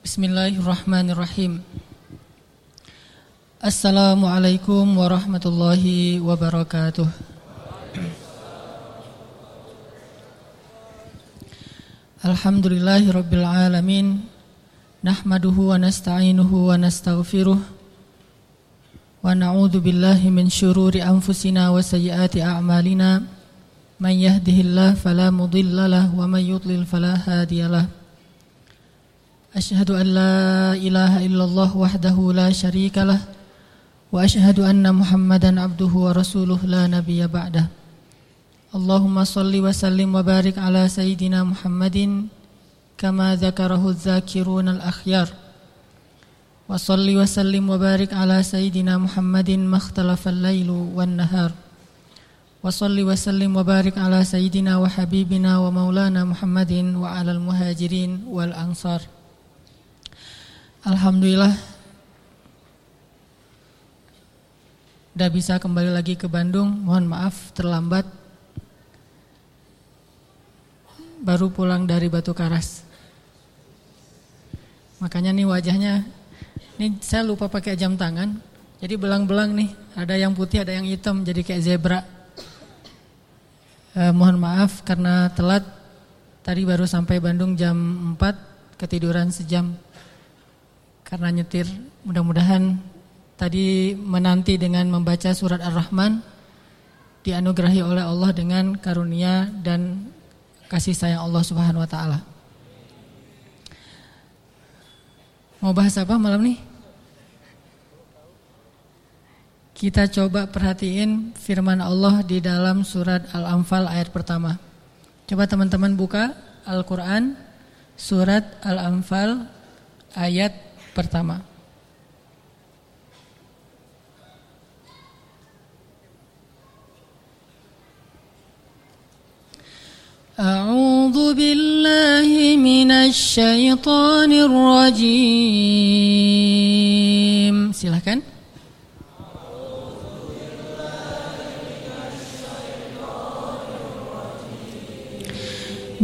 Bismillahirrahmanirrahim. Assalamualaikum warahmatullahi wabarakatuh. Alhamdulillahi rabbil alamin. Nahmaduhu wa nasta'inuhu wa nastaghfiruh. Wa na'udzu billahi min syururi anfusina wa sayyiati a'malina. Man yahdihillahu fala mudilla lahu wa man yudlil fala hadiyalah. أشهد أن لا إله إلا الله وحده لا شريك له وأشهد أن محمدا عبده ورسوله لا نبي بعده. اللهم صل وسلم وبارك على سيدنا محمد كما ذكره الذاكرون الأخيار. وصل وسلم وبارك على سيدنا محمد ما اختلف الليل والنهار. وصل وسلم وبارك على سيدنا وحبيبنا ومولانا محمد وعلى المهاجرين والأنصار. Alhamdulillah. Udah bisa kembali lagi ke Bandung. Mohon maaf terlambat. Baru pulang dari Batu Karas. Makanya nih wajahnya Ini saya lupa pakai jam tangan. Jadi belang-belang nih. Ada yang putih ada yang hitam. Jadi kayak zebra. Eh, Mohon maaf karena telat. Tadi baru sampai Bandung jam 4 Ketiduran sejam karena nyetir. Mudah-mudahan tadi menanti dengan membaca surat Ar-Rahman dianugerahi oleh Allah dengan karunia dan kasih sayang Allah Subhanahu wa taala. Mau bahas apa malam nih? Kita coba perhatiin firman Allah di dalam surat Al-Anfal ayat pertama. Coba teman-teman buka Al-Qur'an surat Al-Anfal ayat pertama. أعوذ بالله من الشيطان الرجيم silahkan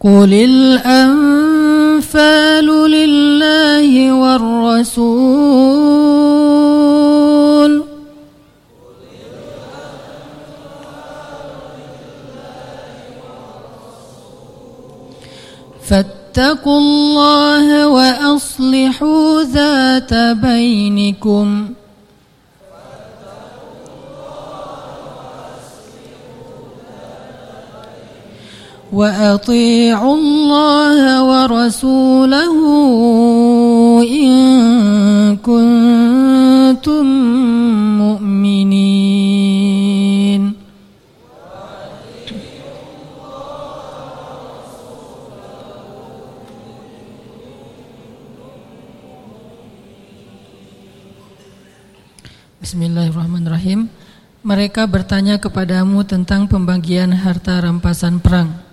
قل الأنفال لله والرسول فاتقوا الله وأصلحوا ذات بينكم وأطيعوا الله ورسوله إن كنتم مؤمنين Bismillahirrahmanirrahim Mereka bertanya kepadamu tentang pembagian harta rampasan perang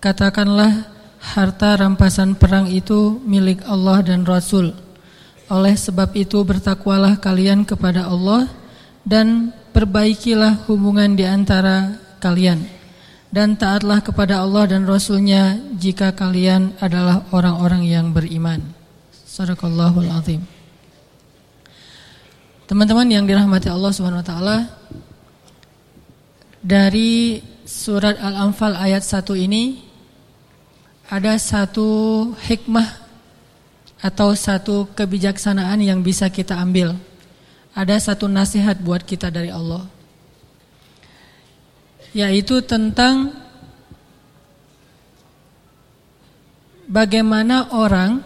Katakanlah harta rampasan perang itu milik Allah dan Rasul. Oleh sebab itu bertakwalah kalian kepada Allah dan perbaikilah hubungan di antara kalian. Dan taatlah kepada Allah dan Rasulnya jika kalian adalah orang-orang yang beriman. Sadaqallahul azim. Teman-teman yang dirahmati Allah Subhanahu wa taala, dari surat Al-Anfal ayat 1 ini ada satu hikmah atau satu kebijaksanaan yang bisa kita ambil. Ada satu nasihat buat kita dari Allah. Yaitu tentang bagaimana orang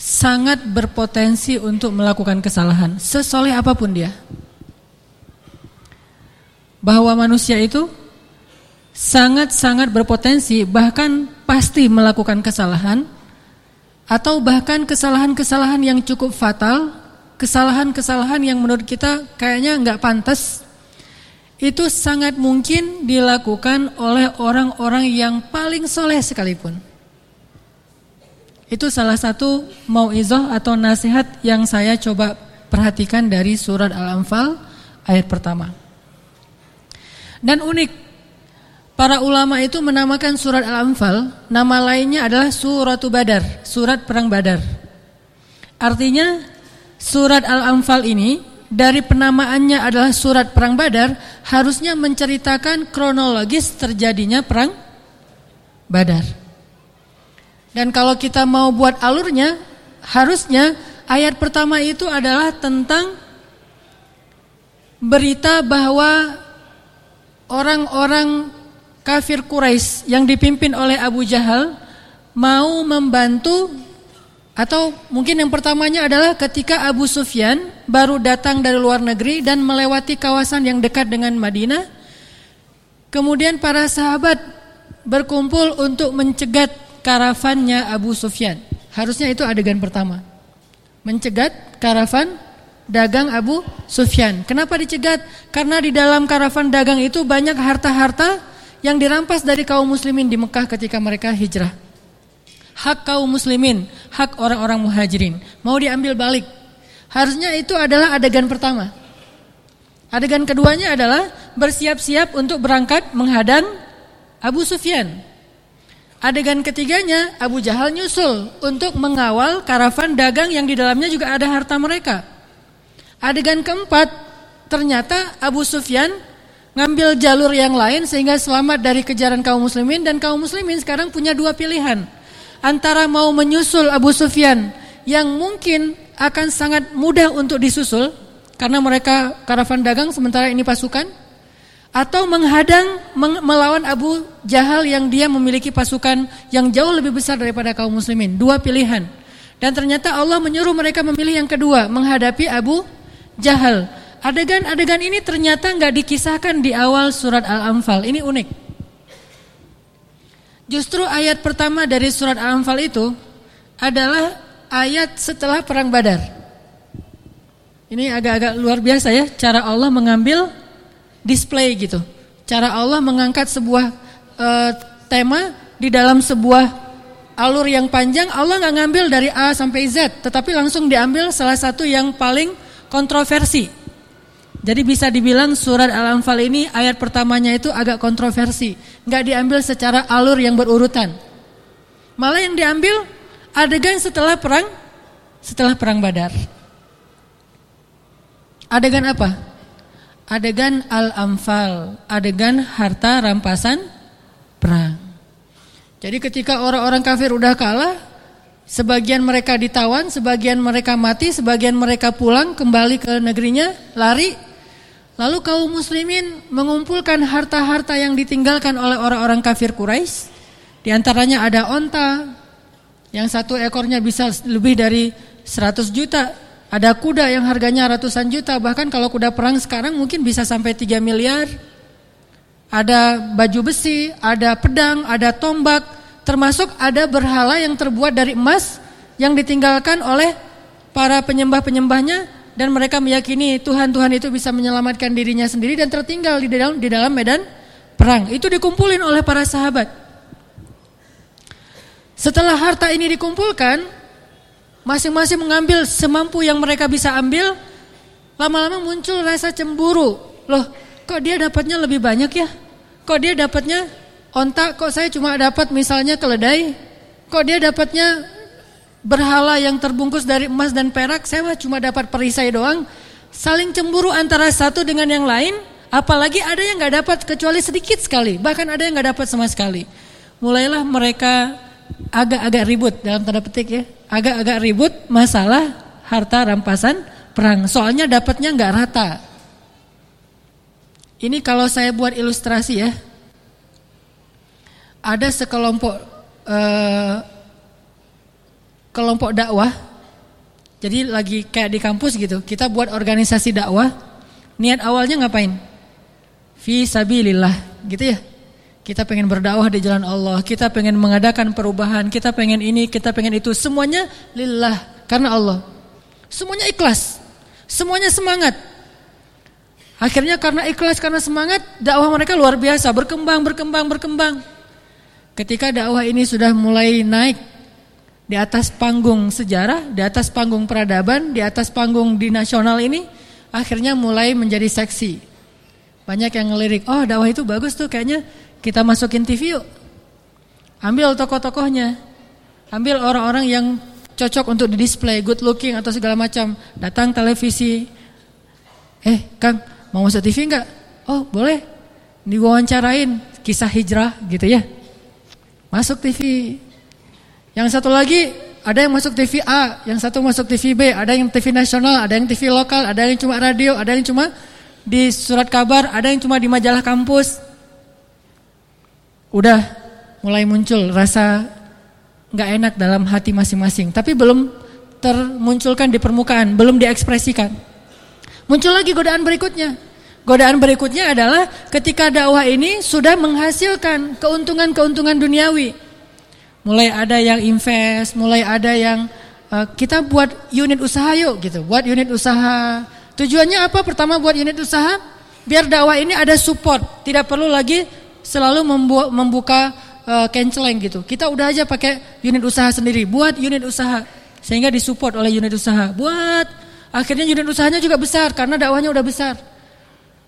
sangat berpotensi untuk melakukan kesalahan, sesoleh apa pun dia. Bahwa manusia itu sangat-sangat berpotensi bahkan pasti melakukan kesalahan atau bahkan kesalahan-kesalahan yang cukup fatal, kesalahan-kesalahan yang menurut kita kayaknya nggak pantas, itu sangat mungkin dilakukan oleh orang-orang yang paling soleh sekalipun. Itu salah satu mauizah atau nasihat yang saya coba perhatikan dari surat Al-Anfal ayat pertama. Dan unik Para ulama itu menamakan surat Al-Anfal Nama lainnya adalah Suratu Badar Surat Perang Badar. Artinya Surat Al-Anfal ini Dari penamaannya adalah Surat Perang Badar Harusnya menceritakan kronologis terjadinya Perang Badar. Dan kalau kita mau buat alurnya Harusnya ayat pertama itu adalah tentang Berita bahwa Orang-orang kafir Quraisy yang dipimpin oleh Abu Jahal mau membantu atau mungkin yang pertamanya adalah ketika Abu Sufyan baru datang dari luar negeri dan melewati kawasan yang dekat dengan Madinah. Kemudian para sahabat berkumpul untuk mencegat karavannya Abu Sufyan. Harusnya itu adegan pertama. Mencegat karavan dagang Abu Sufyan. Kenapa dicegat? Karena di dalam karavan dagang itu banyak harta-harta yang dirampas dari kaum muslimin di Mekah ketika mereka hijrah. Hak kaum muslimin, hak orang-orang muhajirin mau diambil balik. Harusnya itu adalah adegan pertama. Adegan keduanya adalah bersiap-siap untuk berangkat menghadang Abu Sufyan. Adegan ketiganya Abu Jahal nyusul untuk mengawal karavan dagang yang di dalamnya juga ada harta mereka. Adegan keempat ternyata Abu Sufyan ngambil jalur yang lain sehingga selamat dari kejaran kaum muslimin. Dan kaum muslimin sekarang punya dua pilihan. Antara mau menyusul Abu Sufyan yang mungkin akan sangat mudah untuk disusul karena mereka karavan dagang sementara ini pasukan atau menghadang melawan Abu Jahal yang dia memiliki pasukan yang jauh lebih besar daripada kaum muslimin. Dua pilihan. Dan ternyata Allah menyuruh mereka memilih yang kedua menghadapi Abu Jahal Adegan-adegan ini ternyata nggak dikisahkan di awal surat Al-Anfal. Ini unik. Justru ayat pertama dari surat Al-Anfal itu adalah ayat setelah perang Badar. Ini agak-agak luar biasa ya, cara Allah mengambil display gitu. Cara Allah mengangkat sebuah uh, tema di dalam sebuah alur yang panjang, Allah nggak ngambil dari A sampai Z, tetapi langsung diambil salah satu yang paling kontroversi jadi bisa dibilang surat Al-Anfal ini ayat pertamanya itu agak kontroversi. Nggak diambil secara alur yang berurutan. Malah yang diambil adegan setelah perang setelah perang Badar. Adegan apa? Adegan Al-Anfal, adegan harta rampasan perang. Jadi ketika orang-orang kafir udah kalah, sebagian mereka ditawan, sebagian mereka mati, sebagian mereka pulang kembali ke negerinya, lari Lalu kaum muslimin mengumpulkan harta-harta yang ditinggalkan oleh orang-orang kafir Quraisy. Di antaranya ada onta yang satu ekornya bisa lebih dari 100 juta. Ada kuda yang harganya ratusan juta, bahkan kalau kuda perang sekarang mungkin bisa sampai 3 miliar. Ada baju besi, ada pedang, ada tombak, termasuk ada berhala yang terbuat dari emas yang ditinggalkan oleh para penyembah-penyembahnya dan mereka meyakini Tuhan-Tuhan itu bisa menyelamatkan dirinya sendiri dan tertinggal di dalam di dalam medan perang. Itu dikumpulin oleh para sahabat. Setelah harta ini dikumpulkan, masing-masing mengambil semampu yang mereka bisa ambil. Lama-lama muncul rasa cemburu. Loh, kok dia dapatnya lebih banyak ya? Kok dia dapatnya ontak, kok saya cuma dapat misalnya keledai? Kok dia dapatnya berhala yang terbungkus dari emas dan perak, saya cuma dapat perisai doang. Saling cemburu antara satu dengan yang lain, apalagi ada yang nggak dapat kecuali sedikit sekali, bahkan ada yang nggak dapat sama sekali. Mulailah mereka agak-agak ribut dalam tanda petik ya, agak-agak ribut masalah harta rampasan perang. Soalnya dapatnya nggak rata. Ini kalau saya buat ilustrasi ya, ada sekelompok uh, kelompok dakwah. Jadi lagi kayak di kampus gitu, kita buat organisasi dakwah. Niat awalnya ngapain? Fi sabilillah, gitu ya. Kita pengen berdakwah di jalan Allah, kita pengen mengadakan perubahan, kita pengen ini, kita pengen itu, semuanya lillah karena Allah. Semuanya ikhlas. Semuanya semangat. Akhirnya karena ikhlas, karena semangat, dakwah mereka luar biasa, berkembang, berkembang, berkembang. Ketika dakwah ini sudah mulai naik di atas panggung sejarah, di atas panggung peradaban, di atas panggung di nasional ini, akhirnya mulai menjadi seksi. Banyak yang ngelirik, oh dakwah itu bagus tuh kayaknya kita masukin TV yuk. Ambil tokoh-tokohnya. Ambil orang-orang yang cocok untuk di display, good looking atau segala macam. Datang televisi. Eh, Kang, mau masuk TV enggak? Oh, boleh. Diwawancarain kisah hijrah gitu ya. Masuk TV. Yang satu lagi ada yang masuk TV A, yang satu masuk TV B, ada yang TV nasional, ada yang TV lokal, ada yang cuma radio, ada yang cuma di surat kabar, ada yang cuma di majalah kampus udah mulai muncul rasa nggak enak dalam hati masing-masing, tapi belum termunculkan di permukaan, belum diekspresikan. Muncul lagi godaan berikutnya. Godaan berikutnya adalah ketika dakwah ini sudah menghasilkan keuntungan-keuntungan duniawi. Mulai ada yang invest, mulai ada yang uh, kita buat unit usaha yuk gitu, buat unit usaha. Tujuannya apa? Pertama buat unit usaha biar dakwah ini ada support, tidak perlu lagi selalu membuat, membuka uh, canceling gitu. Kita udah aja pakai unit usaha sendiri, buat unit usaha sehingga disupport oleh unit usaha. Buat akhirnya unit usahanya juga besar karena dakwahnya udah besar.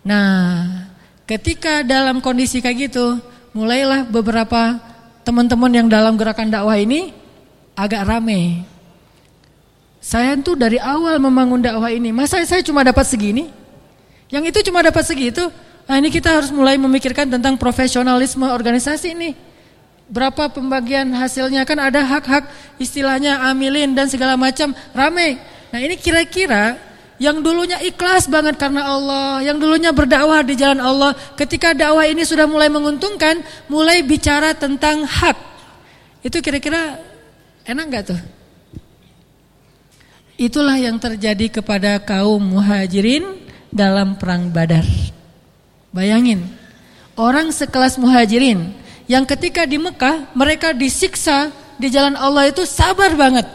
Nah, ketika dalam kondisi kayak gitu, mulailah beberapa teman-teman yang dalam gerakan dakwah ini agak rame. Saya tuh dari awal membangun dakwah ini, masa saya cuma dapat segini? Yang itu cuma dapat segitu? Nah ini kita harus mulai memikirkan tentang profesionalisme organisasi ini. Berapa pembagian hasilnya kan ada hak-hak istilahnya amilin dan segala macam rame. Nah ini kira-kira yang dulunya ikhlas banget karena Allah, yang dulunya berdakwah di jalan Allah, ketika dakwah ini sudah mulai menguntungkan, mulai bicara tentang hak. Itu kira-kira enak gak tuh? Itulah yang terjadi kepada kaum muhajirin dalam perang Badar. Bayangin, orang sekelas muhajirin yang ketika di Mekah mereka disiksa di jalan Allah itu sabar banget.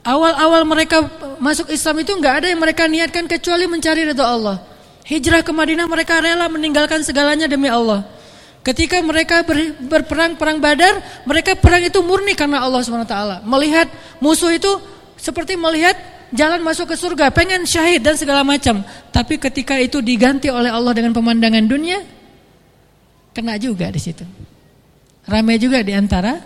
Awal-awal mereka masuk Islam itu nggak ada yang mereka niatkan kecuali mencari ridho Allah. Hijrah ke Madinah mereka rela meninggalkan segalanya demi Allah. Ketika mereka ber, berperang perang Badar, mereka perang itu murni karena Allah SWT. Melihat musuh itu seperti melihat jalan masuk ke surga, pengen syahid dan segala macam. Tapi ketika itu diganti oleh Allah dengan pemandangan dunia, kena juga di situ. Ramai juga di antara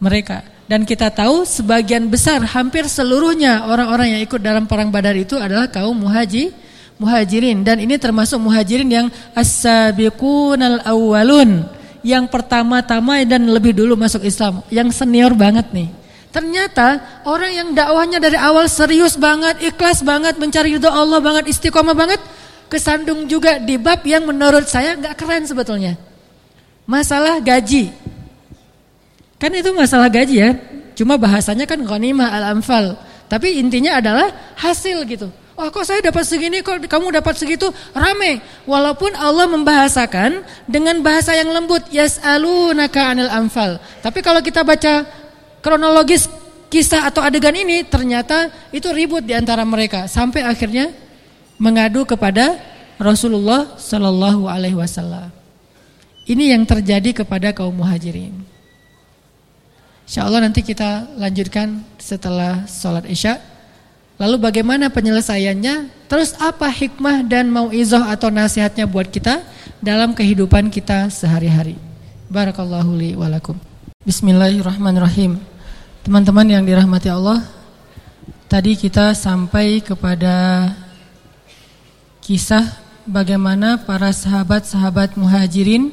mereka. Dan kita tahu sebagian besar hampir seluruhnya orang-orang yang ikut dalam perang Badar itu adalah kaum muhaji, muhajirin dan ini termasuk muhajirin yang as-sabiqunal awwalun, yang pertama-tama dan lebih dulu masuk Islam, yang senior banget nih. Ternyata orang yang dakwahnya dari awal serius banget, ikhlas banget, mencari ridho Allah banget, istiqomah banget, kesandung juga di bab yang menurut saya nggak keren sebetulnya. Masalah gaji. Kan itu masalah gaji ya. Cuma bahasanya kan ghanimah al-anfal. Tapi intinya adalah hasil gitu. Oh kok saya dapat segini, kok kamu dapat segitu, rame. Walaupun Allah membahasakan dengan bahasa yang lembut, yas'alunaka anil anfal. Tapi kalau kita baca kronologis kisah atau adegan ini ternyata itu ribut di antara mereka sampai akhirnya mengadu kepada Rasulullah Shallallahu Alaihi Wasallam. Ini yang terjadi kepada kaum muhajirin. Insya Allah nanti kita lanjutkan setelah sholat isya. Lalu bagaimana penyelesaiannya? Terus apa hikmah dan mau izoh atau nasihatnya buat kita dalam kehidupan kita sehari-hari? Barakallahu li walakum. Bismillahirrahmanirrahim. Teman-teman yang dirahmati Allah, tadi kita sampai kepada kisah bagaimana para sahabat-sahabat muhajirin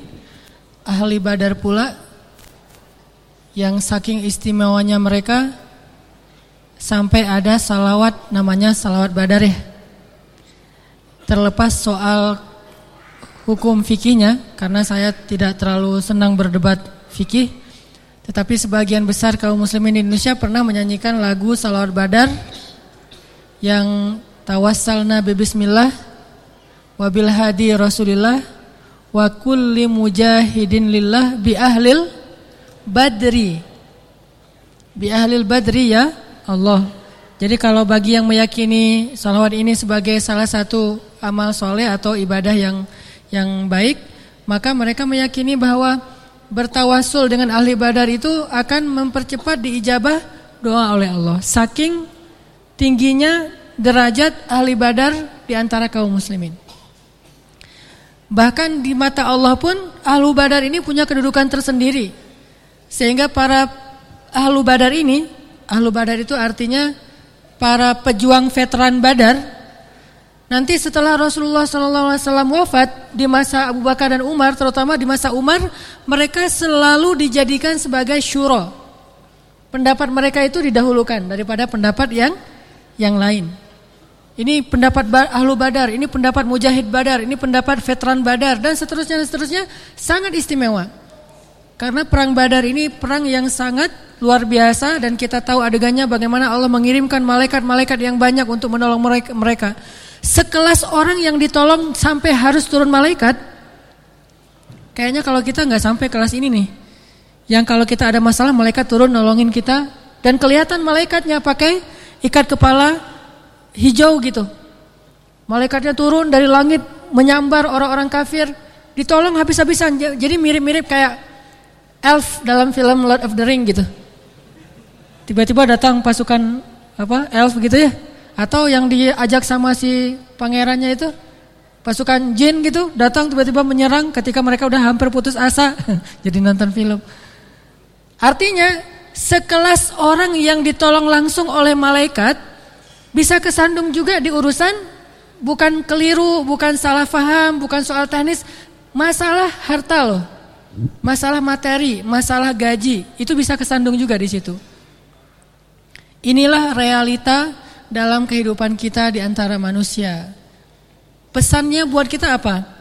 ahli badar pula yang saking istimewanya mereka sampai ada salawat namanya salawat badar ya. Terlepas soal hukum fikihnya karena saya tidak terlalu senang berdebat fikih tetapi sebagian besar kaum muslimin di Indonesia pernah menyanyikan lagu Salawat Badar yang tawassalna bi bismillah wabil hadi Rasulillah wa kulli mujahidin lillah bi ahlil badri. Bi ahlil badri ya Allah. Jadi kalau bagi yang meyakini salawat ini sebagai salah satu amal soleh atau ibadah yang yang baik, maka mereka meyakini bahwa bertawasul dengan ahli badar itu akan mempercepat diijabah doa oleh Allah. Saking tingginya derajat ahli badar di antara kaum muslimin. Bahkan di mata Allah pun ahlu badar ini punya kedudukan tersendiri. Sehingga para ahlu badar ini, ahlu badar itu artinya para pejuang veteran badar. Nanti setelah Rasulullah SAW wafat di masa Abu Bakar dan Umar, terutama di masa Umar, mereka selalu dijadikan sebagai syuro. Pendapat mereka itu didahulukan daripada pendapat yang yang lain. Ini pendapat ahlu badar, ini pendapat mujahid badar, ini pendapat veteran badar dan seterusnya dan seterusnya sangat istimewa. Karena perang badar ini perang yang sangat luar biasa dan kita tahu adegannya bagaimana Allah mengirimkan malaikat-malaikat yang banyak untuk menolong mereka. Sekelas orang yang ditolong sampai harus turun malaikat. Kayaknya kalau kita nggak sampai kelas ini nih. Yang kalau kita ada masalah malaikat turun nolongin kita dan kelihatan malaikatnya pakai ikat kepala hijau gitu. Malaikatnya turun dari langit menyambar orang-orang kafir, ditolong habis-habisan. Jadi mirip-mirip kayak elf dalam film Lord of the Ring gitu. Tiba-tiba datang pasukan apa elf gitu ya, atau yang diajak sama si pangerannya itu pasukan jin gitu datang tiba-tiba menyerang ketika mereka udah hampir putus asa. Jadi nonton film. Artinya sekelas orang yang ditolong langsung oleh malaikat bisa kesandung juga di urusan bukan keliru, bukan salah faham, bukan soal teknis, masalah harta loh. Masalah materi, masalah gaji, itu bisa kesandung juga di situ. Inilah realita dalam kehidupan kita di antara manusia. Pesannya buat kita apa?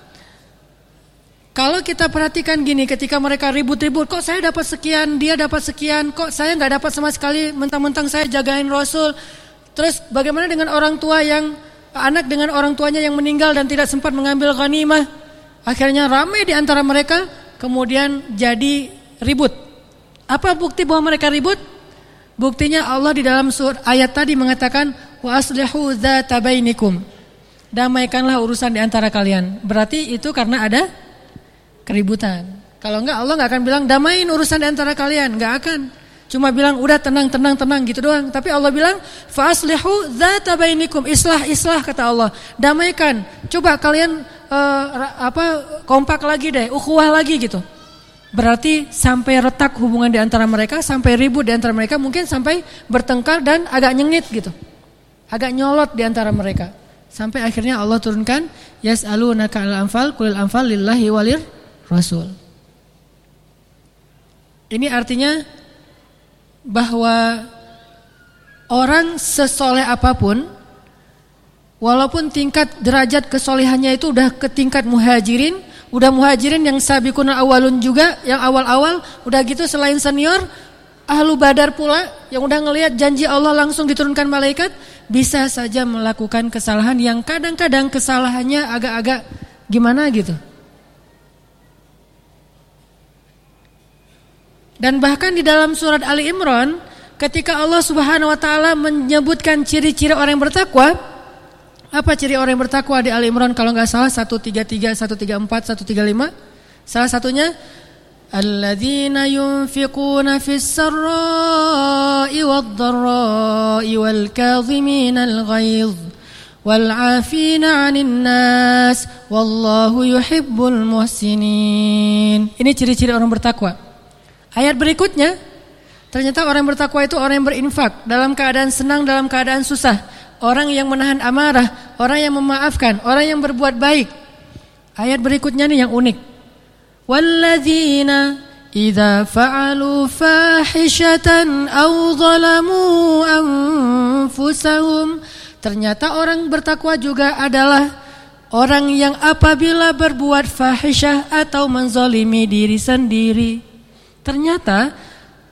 Kalau kita perhatikan gini, ketika mereka ribut-ribut, kok saya dapat sekian, dia dapat sekian, kok saya nggak dapat sama sekali, mentang-mentang saya jagain Rasul, Terus bagaimana dengan orang tua yang anak dengan orang tuanya yang meninggal dan tidak sempat mengambil ghanimah? Akhirnya ramai di antara mereka kemudian jadi ribut. Apa bukti bahwa mereka ribut? Buktinya Allah di dalam surat ayat tadi mengatakan wa aslihu dzata bainikum. Damaikanlah urusan di antara kalian. Berarti itu karena ada keributan. Kalau enggak Allah enggak akan bilang damain urusan di antara kalian, enggak akan. Cuma bilang udah tenang tenang tenang gitu doang. Tapi Allah bilang faslihu dzata bainikum islah islah kata Allah. Damaikan. Coba kalian uh, apa kompak lagi deh, ukhuwah lagi gitu. Berarti sampai retak hubungan di antara mereka, sampai ribut di antara mereka, mungkin sampai bertengkar dan agak nyengit gitu. Agak nyolot di antara mereka. Sampai akhirnya Allah turunkan yas'alunaka al-anfal kulil anfal lillahi walir rasul. Ini artinya bahwa orang sesoleh apa pun walaupun tingkat derajat kesolehannya itu udah ke tingkat muhajirin, udah muhajirin yang sabikuna awalun juga, yang awal-awal udah gitu selain senior ahlu badar pula yang udah ngelihat janji Allah langsung diturunkan malaikat bisa saja melakukan kesalahan yang kadang-kadang kesalahannya agak-agak gimana gitu. Dan bahkan di dalam surat Ali Imran ketika Allah Subhanahu wa taala menyebutkan ciri-ciri orang yang bertakwa, apa ciri orang yang bertakwa di Ali Imran kalau nggak salah 133, 134, 135? Salah satunya alladzina yunfiquna fis sarra'i wad-dharra'i wal kadhiminal ghaidh wal 'afina 'anil nas wallahu yuhibbul muhsinin. Ini ciri-ciri orang bertakwa. Ayat berikutnya, ternyata orang bertakwa itu orang yang berinfak dalam keadaan senang, dalam keadaan susah. Orang yang menahan amarah, orang yang memaafkan, orang yang berbuat baik. Ayat berikutnya nih yang unik. Walladzina idza fa'alu fahishatan aw zalamu anfusahum. Ternyata orang bertakwa juga adalah orang yang apabila berbuat fahisyah atau menzolimi diri sendiri Ternyata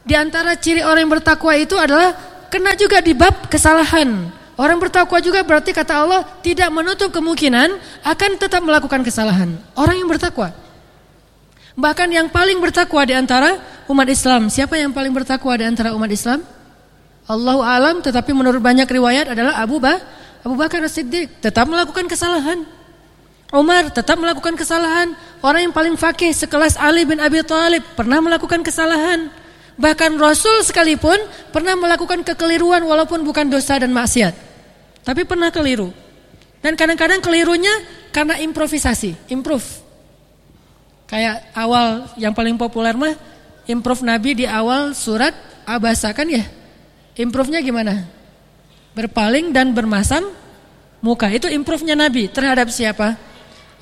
di antara ciri orang yang bertakwa itu adalah kena juga di bab kesalahan. Orang bertakwa juga berarti kata Allah tidak menutup kemungkinan akan tetap melakukan kesalahan. Orang yang bertakwa. Bahkan yang paling bertakwa di antara umat Islam. Siapa yang paling bertakwa di antara umat Islam? Allahu alam tetapi menurut banyak riwayat adalah Abu Ba Abu Bakar As-Siddiq tetap melakukan kesalahan. Umar tetap melakukan kesalahan. Orang yang paling fakih sekelas Ali bin Abi Thalib pernah melakukan kesalahan. Bahkan Rasul sekalipun pernah melakukan kekeliruan walaupun bukan dosa dan maksiat. Tapi pernah keliru. Dan kadang-kadang kelirunya karena improvisasi, improve. Kayak awal yang paling populer mah improve Nabi di awal surat Abasa kan ya? Improve-nya gimana? Berpaling dan bermasam muka. Itu improve-nya Nabi terhadap siapa?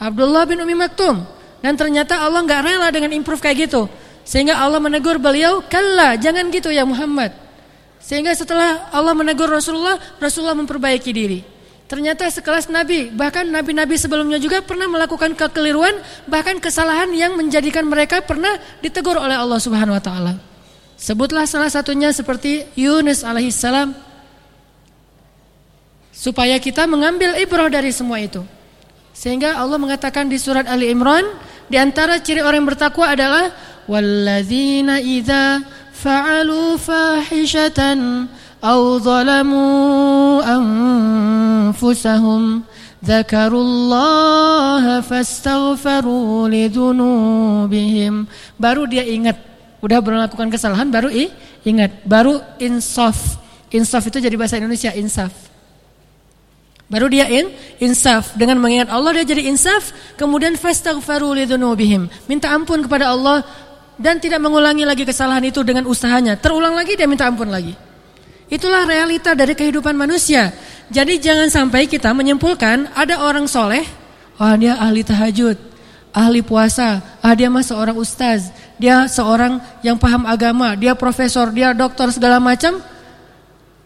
Abdullah bin Umi Maktum. Dan ternyata Allah nggak rela dengan improve kayak gitu. Sehingga Allah menegur beliau, "Kalla, jangan gitu ya Muhammad." Sehingga setelah Allah menegur Rasulullah, Rasulullah memperbaiki diri. Ternyata sekelas Nabi, bahkan Nabi-Nabi sebelumnya juga pernah melakukan kekeliruan, bahkan kesalahan yang menjadikan mereka pernah ditegur oleh Allah Subhanahu wa taala. Sebutlah salah satunya seperti Yunus alaihissalam supaya kita mengambil ibrah dari semua itu. Sehingga Allah mengatakan di surat Ali Imran di antara ciri orang yang bertakwa adalah walladzina idza fa'alu fahishatan aw zalamu anfusahum dzakarullaha fastaghfaru lidzunubihim baru dia ingat Udah melakukan kesalahan baru i, ingat, baru insaf. Insaf itu jadi bahasa Indonesia insaf. Baru dia in, insaf dengan mengingat Allah dia jadi insaf, kemudian fastaghfaru lidzunubihim. Minta ampun kepada Allah dan tidak mengulangi lagi kesalahan itu dengan usahanya. Terulang lagi dia minta ampun lagi. Itulah realita dari kehidupan manusia. Jadi jangan sampai kita menyimpulkan ada orang soleh, oh dia ahli tahajud, ahli puasa, ah dia mah seorang ustaz, dia seorang yang paham agama, dia profesor, dia dokter segala macam.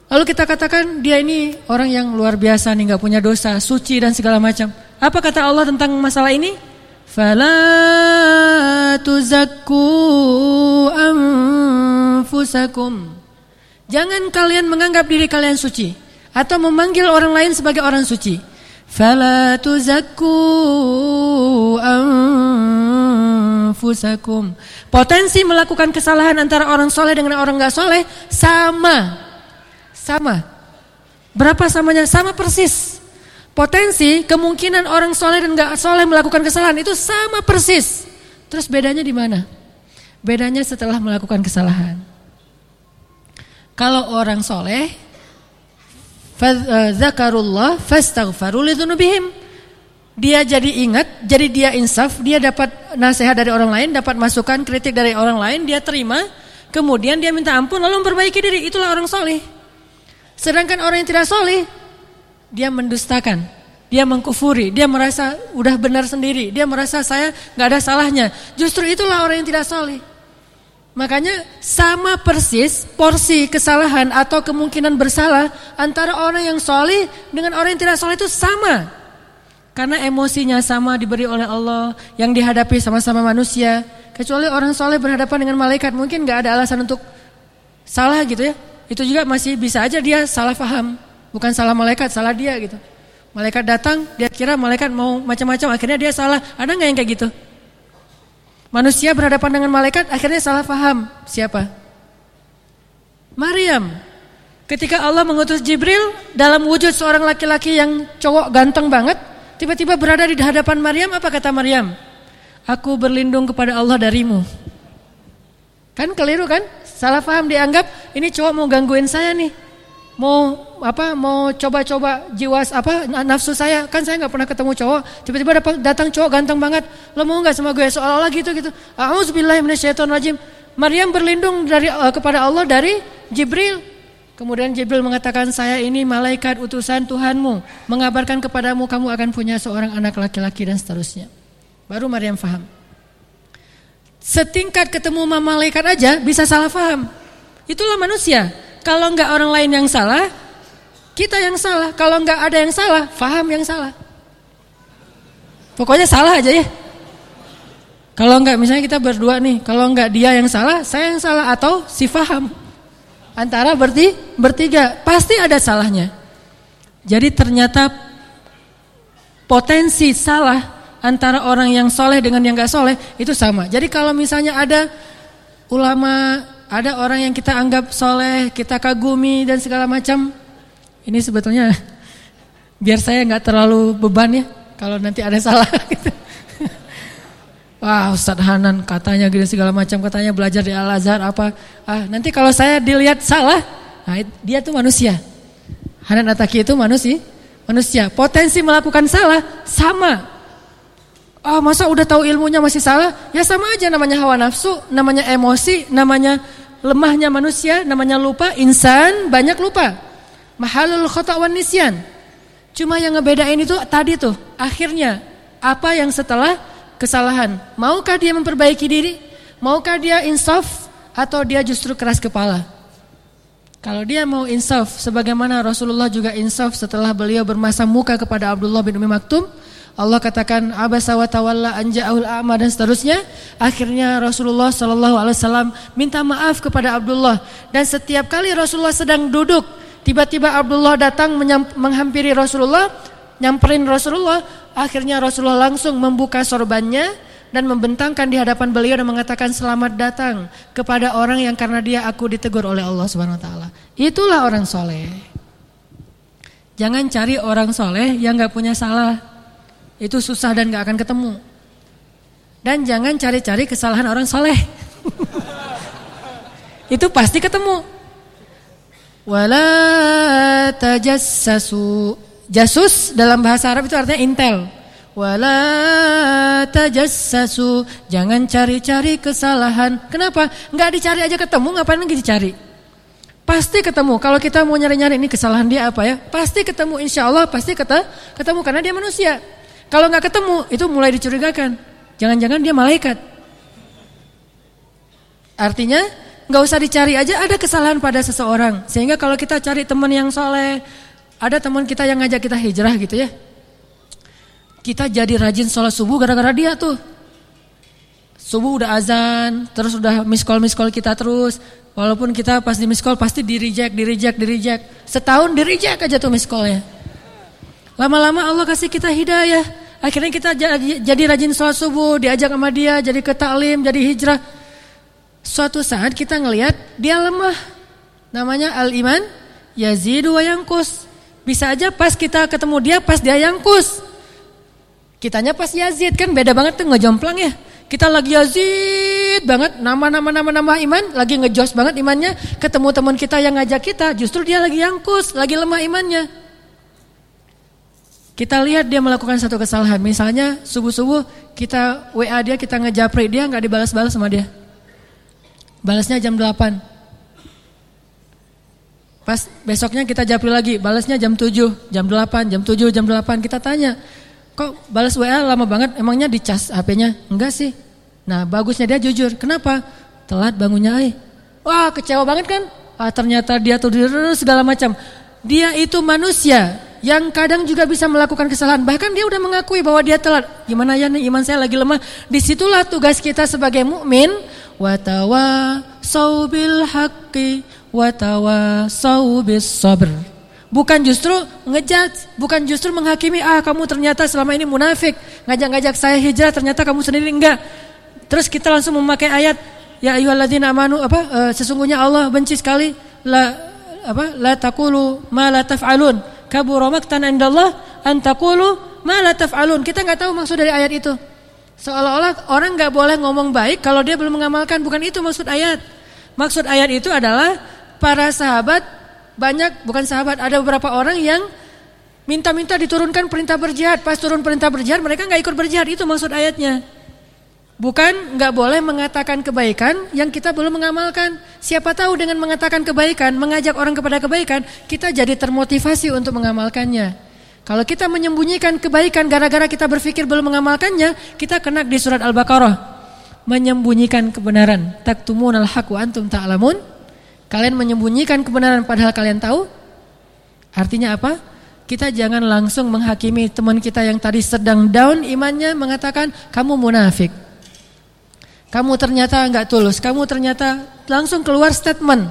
Lalu kita katakan dia ini orang yang luar biasa nih, nggak punya dosa, suci dan segala macam. Apa kata Allah tentang masalah ini? Fala tuzakku anfusakum. Jangan kalian menganggap diri kalian suci atau memanggil orang lain sebagai orang suci. Fala tuzakku anfusakum. Potensi melakukan kesalahan antara orang soleh dengan orang nggak soleh sama, sama. Berapa samanya? Sama persis. Potensi kemungkinan orang soleh dan nggak soleh melakukan kesalahan itu sama persis. Terus bedanya di mana? Bedanya setelah melakukan kesalahan. Kalau orang soleh, eh, zakarullah fastaghfaru lidzunubihim dia jadi ingat, jadi dia insaf, dia dapat nasihat dari orang lain, dapat masukan, kritik dari orang lain, dia terima, kemudian dia minta ampun lalu memperbaiki diri, itulah orang soleh. Sedangkan orang yang tidak soleh, dia mendustakan, dia mengkufuri, dia merasa udah benar sendiri, dia merasa saya nggak ada salahnya. Justru itulah orang yang tidak soleh. Makanya sama persis porsi kesalahan atau kemungkinan bersalah antara orang yang soleh dengan orang yang tidak soleh itu sama. Karena emosinya sama diberi oleh Allah yang dihadapi sama-sama manusia. Kecuali orang soleh berhadapan dengan malaikat mungkin nggak ada alasan untuk salah gitu ya. Itu juga masih bisa aja dia salah paham. Bukan salah malaikat, salah dia gitu. Malaikat datang, dia kira malaikat mau macam-macam, akhirnya dia salah. Ada nggak yang kayak gitu? Manusia berhadapan dengan malaikat, akhirnya salah paham. Siapa? Maryam. Ketika Allah mengutus Jibril dalam wujud seorang laki-laki yang cowok ganteng banget, Tiba-tiba berada di hadapan Maryam, apa kata Maryam? Aku berlindung kepada Allah darimu. Kan keliru kan? Salah paham dianggap ini cowok mau gangguin saya nih. Mau apa? Mau coba-coba jiwa apa nafsu saya. Kan saya nggak pernah ketemu cowok. Tiba-tiba datang cowok ganteng banget. Lo mau nggak sama gue seolah-olah gitu gitu. Minasyaitonirrajim. Maryam berlindung dari uh, kepada Allah dari Jibril. Kemudian Jibril mengatakan saya ini malaikat utusan Tuhanmu mengabarkan kepadamu kamu akan punya seorang anak laki-laki dan seterusnya. Baru Maryam faham. Setingkat ketemu mama malaikat aja bisa salah faham. Itulah manusia. Kalau enggak orang lain yang salah, kita yang salah. Kalau enggak ada yang salah, faham yang salah. Pokoknya salah aja ya. Kalau enggak misalnya kita berdua nih, kalau enggak dia yang salah, saya yang salah atau si faham antara berti, bertiga pasti ada salahnya. Jadi ternyata potensi salah antara orang yang soleh dengan yang gak soleh itu sama. Jadi kalau misalnya ada ulama, ada orang yang kita anggap soleh, kita kagumi dan segala macam, ini sebetulnya biar saya nggak terlalu beban ya kalau nanti ada salah. Gitu. Wah Ustadz Hanan katanya gitu segala macam katanya belajar di Al Azhar apa ah nanti kalau saya dilihat salah nah, dia tuh manusia Hanan Ataki itu manusia manusia potensi melakukan salah sama Oh masa udah tahu ilmunya masih salah? Ya sama aja namanya hawa nafsu, namanya emosi, namanya lemahnya manusia, namanya lupa, insan banyak lupa. Mahalul khata' wan nisyan. Cuma yang ngebedain itu tadi tuh, akhirnya apa yang setelah kesalahan? Maukah dia memperbaiki diri? Maukah dia insaf atau dia justru keras kepala? Kalau dia mau insaf sebagaimana Rasulullah juga insaf setelah beliau bermasa muka kepada Abdullah bin Umi Maktum, Allah katakan abasa wa tawalla anja'ul dan seterusnya. Akhirnya Rasulullah sallallahu alaihi wasallam minta maaf kepada Abdullah dan setiap kali Rasulullah sedang duduk, tiba-tiba Abdullah datang menghampiri Rasulullah, nyamperin Rasulullah, akhirnya Rasulullah langsung membuka sorbannya dan membentangkan di hadapan beliau dan mengatakan selamat datang kepada orang yang karena dia aku ditegur oleh Allah Subhanahu wa taala. Itulah orang soleh. Jangan cari orang soleh yang nggak punya salah. Itu susah dan gak akan ketemu. Dan jangan cari-cari kesalahan orang soleh. itu pasti ketemu. Wala tajassasu. Jasus dalam bahasa Arab itu artinya intel. Wala tajassasu. Jangan cari-cari kesalahan. Kenapa? Gak dicari aja ketemu, ngapain lagi dicari? Pasti ketemu. Kalau kita mau nyari-nyari ini kesalahan dia apa ya? Pasti ketemu. Insya Allah pasti ketemu karena dia manusia. Kalau nggak ketemu, itu mulai dicurigakan. Jangan-jangan dia malaikat. Artinya nggak usah dicari aja ada kesalahan pada seseorang. Sehingga kalau kita cari teman yang soleh, ada teman kita yang ngajak kita hijrah gitu ya. Kita jadi rajin sholat subuh gara-gara dia tuh. Subuh udah azan, terus udah call kita terus. Walaupun kita pas di miss call pasti di reject, di reject, di reject. Setahun di reject aja tuh miss callnya. Lama-lama Allah kasih kita hidayah. Akhirnya kita jadi rajin sholat subuh, diajak sama dia, jadi ke taklim, jadi hijrah. Suatu saat kita ngelihat dia lemah. Namanya al-iman yazidu wa yangkus. Bisa aja pas kita ketemu dia, pas dia yangkus. Kitanya pas Yazid kan beda banget tuh ngejomplang ya. Kita lagi Yazid banget, nama-nama nama-nama iman, lagi ngejos banget imannya. Ketemu teman kita yang ngajak kita, justru dia lagi yangkus, lagi lemah imannya. Kita lihat dia melakukan satu kesalahan, misalnya subuh-subuh kita WA dia, kita ngejapri dia nggak dibalas-balas sama dia. Balasnya jam 8. Pas besoknya kita japri lagi, balasnya jam 7, jam 8, jam 7, jam 8. Kita tanya, kok balas WA lama banget, emangnya dicas HP-nya? Enggak sih. Nah bagusnya dia jujur, kenapa? Telat bangunnya ay. Wah kecewa banget kan? Ah ternyata dia tuh segala macam. Dia itu manusia, yang kadang juga bisa melakukan kesalahan. Bahkan dia udah mengakui bahwa dia telat. Gimana ya nih iman saya lagi lemah. Di situlah tugas kita sebagai mukmin. Watawa saubil haqqi watawa saubis sabr. Bukan justru ngejat, bukan justru menghakimi ah kamu ternyata selama ini munafik, ngajak-ngajak saya hijrah ternyata kamu sendiri enggak. Terus kita langsung memakai ayat ya ayyuhalladzina amanu apa uh, sesungguhnya Allah benci sekali la apa la taqulu ma la taf'alun kabura maktan indallah an taqulu ma la taf'alun. Kita nggak tahu maksud dari ayat itu. Seolah-olah orang nggak boleh ngomong baik kalau dia belum mengamalkan. Bukan itu maksud ayat. Maksud ayat itu adalah para sahabat banyak bukan sahabat ada beberapa orang yang minta-minta diturunkan perintah berjihad. Pas turun perintah berjihad mereka nggak ikut berjihad. Itu maksud ayatnya. Bukan nggak boleh mengatakan kebaikan yang kita belum mengamalkan. Siapa tahu dengan mengatakan kebaikan, mengajak orang kepada kebaikan, kita jadi termotivasi untuk mengamalkannya. Kalau kita menyembunyikan kebaikan gara-gara kita berpikir belum mengamalkannya, kita kena di surat Al-Baqarah. Menyembunyikan kebenaran. Taktumun al-haq wa antum ta'lamun. Kalian menyembunyikan kebenaran padahal kalian tahu. Artinya apa? Kita jangan langsung menghakimi teman kita yang tadi sedang down imannya mengatakan kamu munafik. Kamu ternyata nggak tulus, kamu ternyata langsung keluar statement.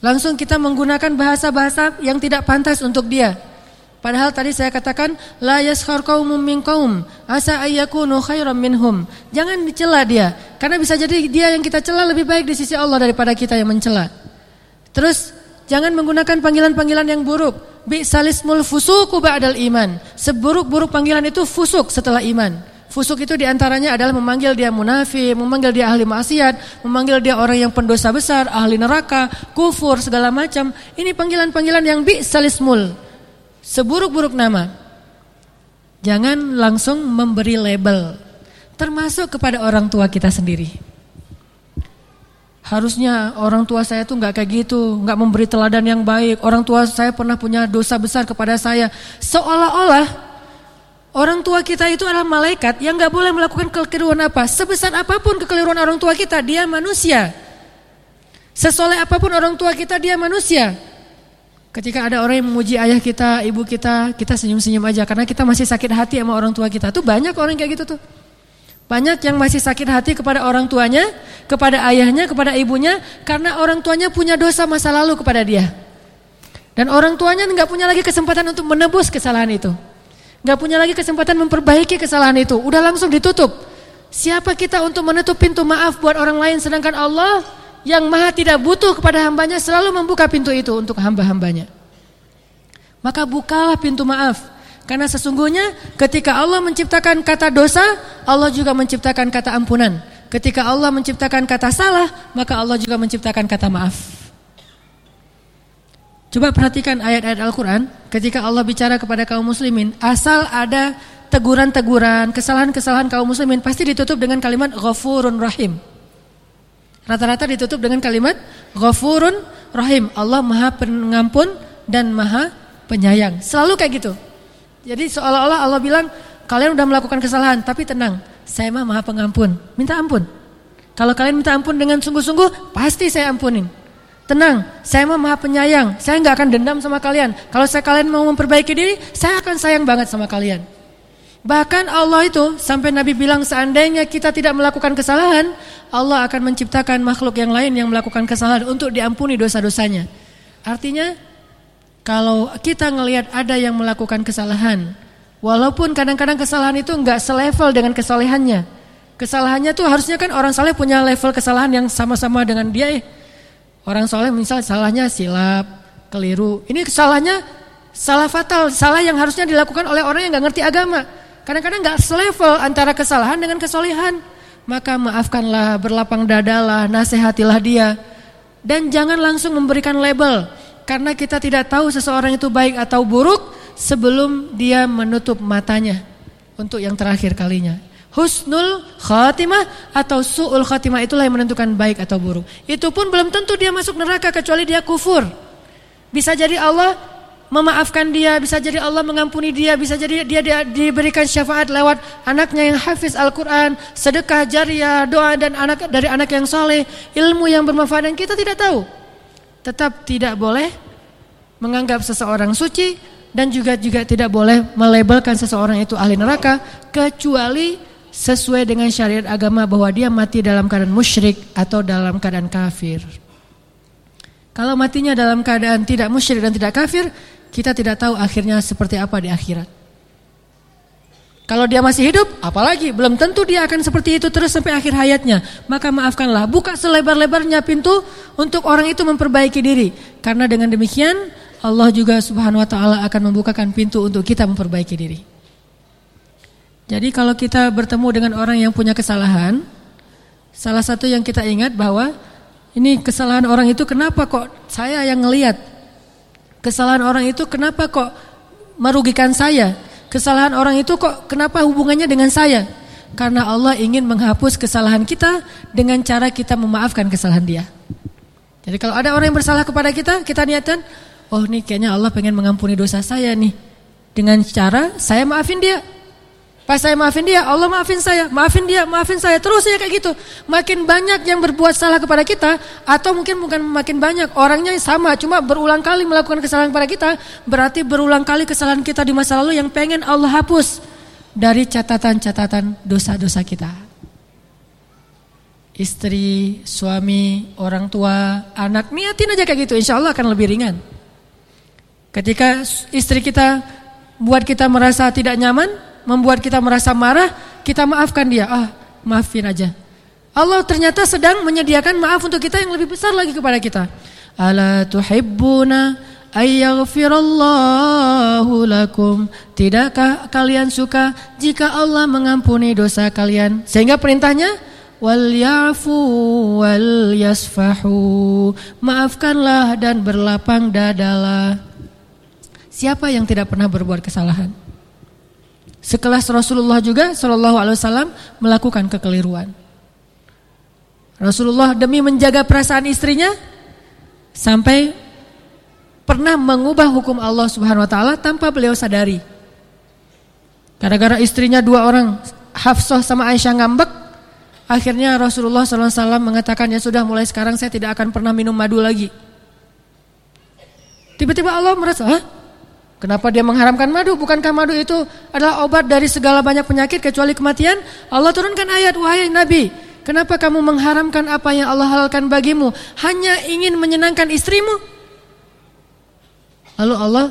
Langsung kita menggunakan bahasa-bahasa yang tidak pantas untuk dia. Padahal tadi saya katakan la yaskhar qaumun min qaum asa ayyakunu khairam minhum. Jangan dicela dia karena bisa jadi dia yang kita cela lebih baik di sisi Allah daripada kita yang mencela. Terus jangan menggunakan panggilan-panggilan yang buruk. Bi salismul fusuku ba'dal iman. Seburuk-buruk panggilan itu fusuk setelah iman. Fusuk itu di antaranya adalah memanggil dia munafik, memanggil dia ahli maksiat, memanggil dia orang yang pendosa besar, ahli neraka, kufur, segala macam. Ini panggilan-panggilan yang bi salismul seburuk-buruk nama, jangan langsung memberi label, termasuk kepada orang tua kita sendiri. Harusnya orang tua saya tuh nggak kayak gitu, nggak memberi teladan yang baik. Orang tua saya pernah punya dosa besar kepada saya. Seolah-olah orang tua kita itu adalah malaikat yang nggak boleh melakukan kekeliruan apa. Sebesar apa pun kekeliruan orang tua kita, dia manusia. Sesoleh apa pun orang tua kita, dia manusia. Ketika ada orang yang memuji ayah kita, ibu kita, kita senyum-senyum aja karena kita masih sakit hati sama orang tua kita. Tuh banyak orang kayak gitu tuh. Banyak yang masih sakit hati kepada orang tuanya, kepada ayahnya, kepada ibunya karena orang tuanya punya dosa masa lalu kepada dia. Dan orang tuanya nggak punya lagi kesempatan untuk menebus kesalahan itu. Nggak punya lagi kesempatan memperbaiki kesalahan itu. Udah langsung ditutup. Siapa kita untuk menutup pintu maaf buat orang lain sedangkan Allah yang maha tidak butuh kepada hambanya selalu membuka pintu itu untuk hamba-hambanya. Maka bukalah pintu maaf. Karena sesungguhnya ketika Allah menciptakan kata dosa, Allah juga menciptakan kata ampunan. Ketika Allah menciptakan kata salah, maka Allah juga menciptakan kata maaf. Coba perhatikan ayat-ayat Al-Quran Ketika Allah bicara kepada kaum muslimin Asal ada teguran-teguran Kesalahan-kesalahan kaum muslimin Pasti ditutup dengan kalimat Ghafurun Rahim Rata-rata ditutup dengan kalimat Ghafurun Rahim. Allah Maha Pengampun dan Maha Penyayang. Selalu kayak gitu. Jadi seolah-olah Allah bilang kalian udah melakukan kesalahan, tapi tenang, saya mah Maha Pengampun. Minta ampun. Kalau kalian minta ampun dengan sungguh-sungguh, pasti saya ampunin. Tenang, saya mah Maha Penyayang. Saya nggak akan dendam sama kalian. Kalau saya kalian mau memperbaiki diri, saya akan sayang banget sama kalian. Bahkan Allah itu sampai Nabi bilang seandainya kita tidak melakukan kesalahan, Allah akan menciptakan makhluk yang lain yang melakukan kesalahan untuk diampuni dosa-dosanya. Artinya kalau kita ngelihat ada yang melakukan kesalahan, walaupun kadang-kadang kesalahan itu enggak selevel dengan kesalehannya. Kesalahannya tuh harusnya kan orang saleh punya level kesalahan yang sama-sama dengan dia. Eh. Orang soleh misal salahnya silap, keliru. Ini kesalahannya salah fatal, salah yang harusnya dilakukan oleh orang yang nggak ngerti agama. Kadang-kadang nggak selevel antara kesalahan dengan kesolehan. Maka maafkanlah, berlapang dadalah, nasihatilah dia. Dan jangan langsung memberikan label. Karena kita tidak tahu seseorang itu baik atau buruk sebelum dia menutup matanya. Untuk yang terakhir kalinya. Husnul khatimah atau su'ul khatimah itulah yang menentukan baik atau buruk. Itu pun belum tentu dia masuk neraka kecuali dia kufur. Bisa jadi Allah memaafkan dia, bisa jadi Allah mengampuni dia, bisa jadi dia, diberikan syafaat lewat anaknya yang hafiz Al-Quran, sedekah jariah, doa dan anak dari anak yang soleh, ilmu yang bermanfaat dan kita tidak tahu. Tetap tidak boleh menganggap seseorang suci dan juga juga tidak boleh melabelkan seseorang itu ahli neraka kecuali sesuai dengan syariat agama bahwa dia mati dalam keadaan musyrik atau dalam keadaan kafir. Kalau matinya dalam keadaan tidak musyrik dan tidak kafir, kita tidak tahu akhirnya seperti apa di akhirat. Kalau dia masih hidup, apalagi belum tentu dia akan seperti itu terus sampai akhir hayatnya. Maka maafkanlah, buka selebar-lebarnya pintu untuk orang itu memperbaiki diri. Karena dengan demikian Allah juga Subhanahu wa taala akan membukakan pintu untuk kita memperbaiki diri. Jadi kalau kita bertemu dengan orang yang punya kesalahan, salah satu yang kita ingat bahwa ini kesalahan orang itu kenapa kok saya yang ngelihat Kesalahan orang itu kenapa kok merugikan saya? Kesalahan orang itu kok kenapa hubungannya dengan saya? Karena Allah ingin menghapus kesalahan kita dengan cara kita memaafkan kesalahan dia. Jadi kalau ada orang yang bersalah kepada kita, kita niatkan, oh nih kayaknya Allah pengen mengampuni dosa saya nih. Dengan cara saya maafin dia. Pas saya maafin dia, Allah maafin saya, maafin dia, maafin saya. Terus ya kayak gitu. Makin banyak yang berbuat salah kepada kita, atau mungkin bukan makin banyak, orangnya sama, cuma berulang kali melakukan kesalahan kepada kita, berarti berulang kali kesalahan kita di masa lalu yang pengen Allah hapus dari catatan-catatan dosa-dosa kita. Istri, suami, orang tua, anak, niatin aja kayak gitu, insya Allah akan lebih ringan. Ketika istri kita buat kita merasa tidak nyaman, membuat kita merasa marah, kita maafkan dia. Ah, maafin aja. Allah ternyata sedang menyediakan maaf untuk kita yang lebih besar lagi kepada kita. Ala tuhibbuna ayyaghfirallahu lakum. Tidakkah kalian suka jika Allah mengampuni dosa kalian? Sehingga perintahnya wal yafu wal yasfahu. Maafkanlah dan berlapang dadalah. Siapa yang tidak pernah berbuat kesalahan? Sekelas Rasulullah juga Shallallahu Alaihi Wasallam melakukan kekeliruan. Rasulullah demi menjaga perasaan istrinya sampai pernah mengubah hukum Allah Subhanahu wa taala tanpa beliau sadari. Gara-gara istrinya dua orang, Hafsah sama Aisyah ngambek, akhirnya Rasulullah SAW mengatakan ya sudah mulai sekarang saya tidak akan pernah minum madu lagi. Tiba-tiba Allah merasa, Hah? Kenapa dia mengharamkan madu? Bukankah madu itu adalah obat dari segala banyak penyakit kecuali kematian? Allah turunkan ayat, wahai Nabi, kenapa kamu mengharamkan apa yang Allah halalkan bagimu? Hanya ingin menyenangkan istrimu? Lalu Allah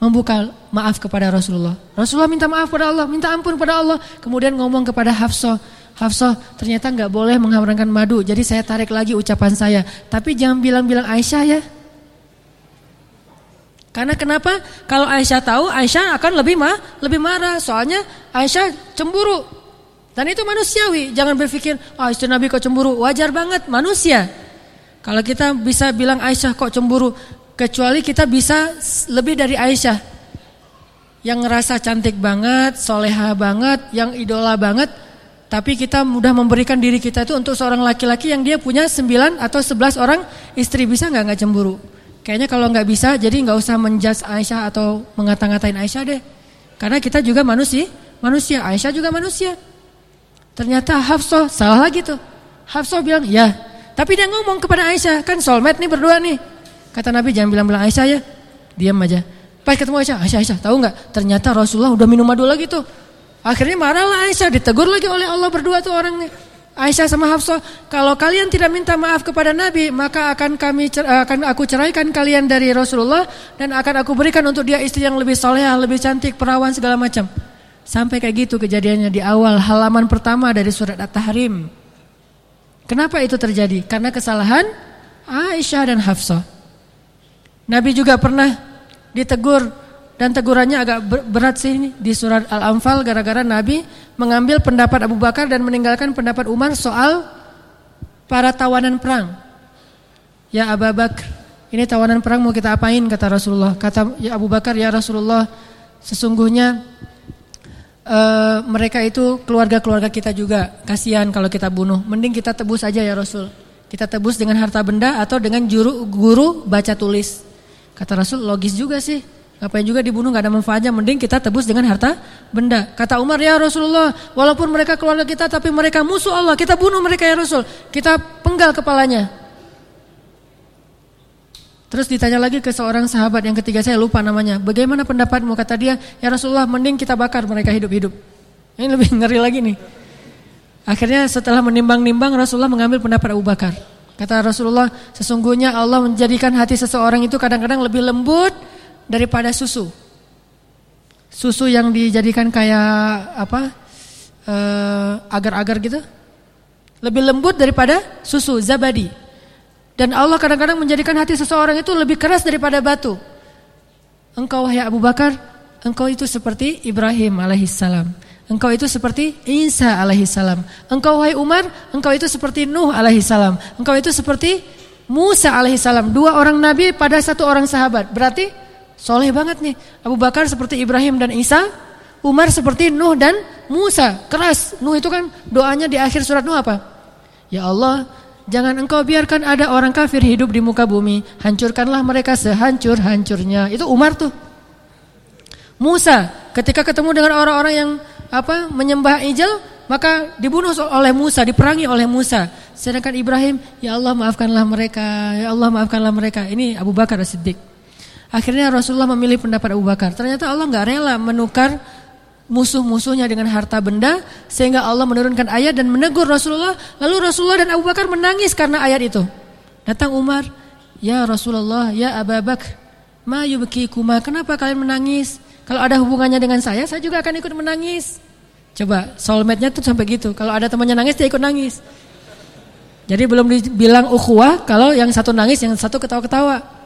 membuka maaf kepada Rasulullah. Rasulullah minta maaf kepada Allah, minta ampun kepada Allah. Kemudian ngomong kepada Hafsah, Hafsah ternyata nggak boleh mengharamkan madu. Jadi saya tarik lagi ucapan saya. Tapi jangan bilang-bilang Aisyah ya. Karena kenapa? Kalau Aisyah tahu, Aisyah akan lebih mah, lebih marah. Soalnya Aisyah cemburu. Dan itu manusiawi. Jangan berpikir, oh istri Nabi kok cemburu. Wajar banget, manusia. Kalau kita bisa bilang Aisyah kok cemburu, Kecuali kita bisa lebih dari Aisyah Yang ngerasa cantik banget, soleha banget, yang idola banget Tapi kita mudah memberikan diri kita itu untuk seorang laki-laki yang dia punya 9 atau 11 orang istri Bisa nggak nggak cemburu? Kayaknya kalau nggak bisa jadi nggak usah menjudge Aisyah atau mengata-ngatain Aisyah deh Karena kita juga manusia, manusia Aisyah juga manusia Ternyata Hafsah salah lagi tuh Hafsah bilang ya Tapi dia ngomong kepada Aisyah Kan soulmate nih berdua nih Kata Nabi jangan bilang-bilang Aisyah ya. Diam aja. Pas ketemu Aisyah, Aisyah, Aisyah, tahu nggak? Ternyata Rasulullah udah minum madu lagi tuh. Akhirnya marahlah Aisyah, ditegur lagi oleh Allah berdua tuh orangnya. Aisyah sama Hafsah, kalau kalian tidak minta maaf kepada Nabi, maka akan kami akan aku ceraikan kalian dari Rasulullah dan akan aku berikan untuk dia istri yang lebih solehah, lebih cantik, perawan segala macam. Sampai kayak gitu kejadiannya di awal halaman pertama dari surat At-Tahrim. Kenapa itu terjadi? Karena kesalahan Aisyah dan Hafsah. Nabi juga pernah ditegur dan tegurannya agak berat sih ini di surat Al-Anfal gara-gara Nabi mengambil pendapat Abu Bakar dan meninggalkan pendapat Umar soal para tawanan perang. Ya Abu Bakar, ini tawanan perang mau kita apain kata Rasulullah. Kata ya Abu Bakar, ya Rasulullah, sesungguhnya uh, mereka itu keluarga-keluarga kita juga. Kasihan kalau kita bunuh. Mending kita tebus aja ya Rasul. Kita tebus dengan harta benda atau dengan juru guru baca tulis. Kata Rasul logis juga sih. Ngapain juga dibunuh gak ada manfaatnya. Mending kita tebus dengan harta benda. Kata Umar ya Rasulullah Walaupun mereka keluarga kita Tapi mereka musuh Allah. Kita bunuh mereka ya Rasul. Kita penggal kepalanya. Terus ditanya lagi ke seorang sahabat yang ketiga saya lupa namanya. Bagaimana pendapatmu? Kata dia Ya Rasulullah mending kita bakar mereka hidup-hidup. Ini lebih ngeri lagi nih. Akhirnya setelah menimbang-nimbang Rasulullah mengambil pendapat Abu Bakar. Kata Rasulullah, sesungguhnya Allah menjadikan hati seseorang itu kadang-kadang lebih lembut daripada susu. Susu yang dijadikan kayak apa? Eh, agar-agar gitu. Lebih lembut daripada susu zabadi. Dan Allah kadang-kadang menjadikan hati seseorang itu lebih keras daripada batu. Engkau wahai Abu Bakar, engkau itu seperti Ibrahim alaihissalam. Engkau itu seperti Isa alaihissalam. Engkau wahai Umar, engkau itu seperti Nuh alaihissalam. Engkau itu seperti Musa alaihissalam. Dua orang nabi pada satu orang sahabat. Berarti soleh banget nih. Abu Bakar seperti Ibrahim dan Isa. Umar seperti Nuh dan Musa. Keras. Nuh itu kan doanya di akhir surat Nuh apa? Ya Allah, jangan engkau biarkan ada orang kafir hidup di muka bumi. Hancurkanlah mereka sehancur-hancurnya. Itu Umar tuh. Musa ketika ketemu dengan orang-orang yang apa menyembah ijel maka dibunuh oleh Musa, diperangi oleh Musa. Sedangkan Ibrahim, ya Allah maafkanlah mereka, ya Allah maafkanlah mereka. Ini Abu Bakar As-Siddiq. Akhirnya Rasulullah memilih pendapat Abu Bakar. Ternyata Allah nggak rela menukar musuh-musuhnya dengan harta benda sehingga Allah menurunkan ayat dan menegur Rasulullah. Lalu Rasulullah dan Abu Bakar menangis karena ayat itu. Datang Umar, "Ya Rasulullah, ya Abu Bakar, ma yubkikuma? Kenapa kalian menangis?" Kalau ada hubungannya dengan saya, saya juga akan ikut menangis. Coba soulmate-nya tuh sampai gitu. Kalau ada temannya nangis, dia ikut nangis. Jadi belum dibilang ukhuwah kalau yang satu nangis, yang satu ketawa-ketawa.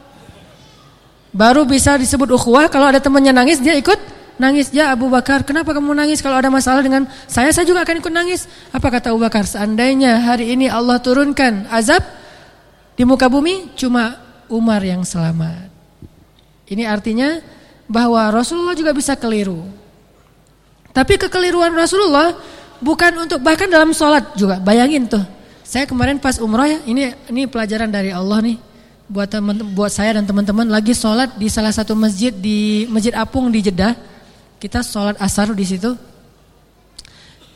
Baru bisa disebut ukhuwah kalau ada temannya nangis, dia ikut nangis. Ya Abu Bakar, kenapa kamu nangis? Kalau ada masalah dengan saya, saya juga akan ikut nangis. Apa kata Abu Bakar? Seandainya hari ini Allah turunkan azab di muka bumi, cuma Umar yang selamat. Ini artinya bahwa Rasulullah juga bisa keliru. Tapi kekeliruan Rasulullah bukan untuk bahkan dalam sholat juga. Bayangin tuh, saya kemarin pas umrah ya, ini ini pelajaran dari Allah nih buat teman buat saya dan teman-teman lagi sholat di salah satu masjid di Masjid Apung di Jeddah. Kita sholat asar di situ.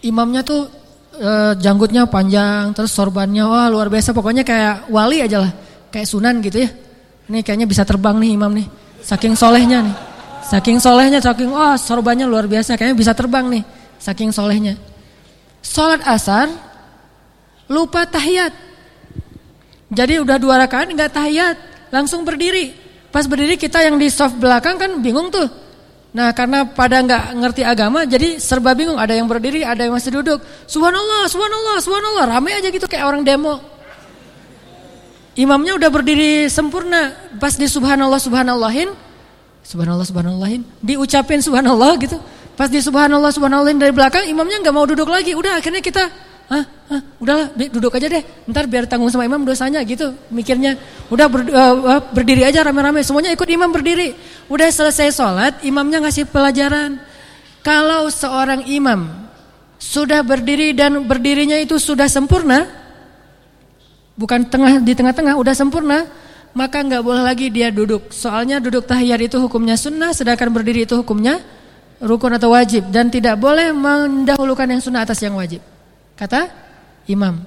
Imamnya tuh e, janggutnya panjang, terus sorbannya wah luar biasa. Pokoknya kayak wali aja lah, kayak sunan gitu ya. Ini kayaknya bisa terbang nih imam nih, saking solehnya nih, saking solehnya, saking wah sorbannya luar biasa, kayaknya bisa terbang nih, saking solehnya. Sholat asar lupa tahiyat. Jadi udah dua rakaat nggak tahiyat, langsung berdiri. Pas berdiri kita yang di soft belakang kan bingung tuh. Nah karena pada nggak ngerti agama jadi serba bingung. Ada yang berdiri, ada yang masih duduk. Subhanallah, subhanallah, subhanallah. Rame aja gitu kayak orang demo. Imamnya udah berdiri sempurna. Pas di subhanallah, subhanallahin. Subhanallah, subhanallahin. Diucapin subhanallah gitu. Pas di subhanallah, subhanallahin dari belakang imamnya nggak mau duduk lagi. Udah akhirnya kita Hah? Hah? Udahlah duduk aja deh. Ntar biar tanggung sama imam dosanya gitu mikirnya. Udah ber, uh, berdiri aja rame-rame. Semuanya ikut imam berdiri. Udah selesai sholat, imamnya ngasih pelajaran. Kalau seorang imam sudah berdiri dan berdirinya itu sudah sempurna, bukan tengah di tengah-tengah, udah sempurna, maka nggak boleh lagi dia duduk. Soalnya duduk tahiyat itu hukumnya sunnah, sedangkan berdiri itu hukumnya rukun atau wajib dan tidak boleh mendahulukan yang sunnah atas yang wajib kata imam.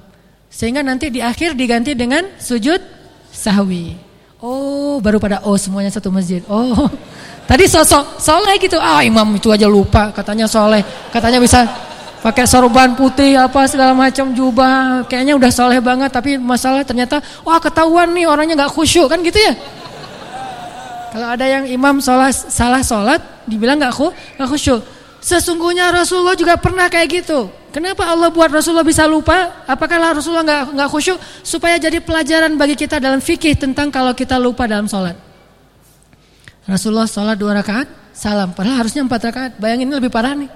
Sehingga nanti di akhir diganti dengan sujud sahwi. Oh, baru pada oh semuanya satu masjid. Oh. Tadi sosok soleh gitu. Ah, imam itu aja lupa katanya soleh. Katanya bisa pakai sorban putih apa segala macam jubah. Kayaknya udah soleh banget tapi masalah ternyata wah ketahuan nih orangnya nggak khusyuk kan gitu ya. Kalau ada yang imam sholat, salah sholat, dibilang nggak khusyuk. Sesungguhnya Rasulullah juga pernah kayak gitu. Kenapa Allah buat Rasulullah bisa lupa? Apakah Rasulullah nggak nggak khusyuk supaya jadi pelajaran bagi kita dalam fikih tentang kalau kita lupa dalam sholat? Rasulullah sholat dua rakaat, salam. Padahal harusnya empat rakaat. Bayangin ini lebih parah nih.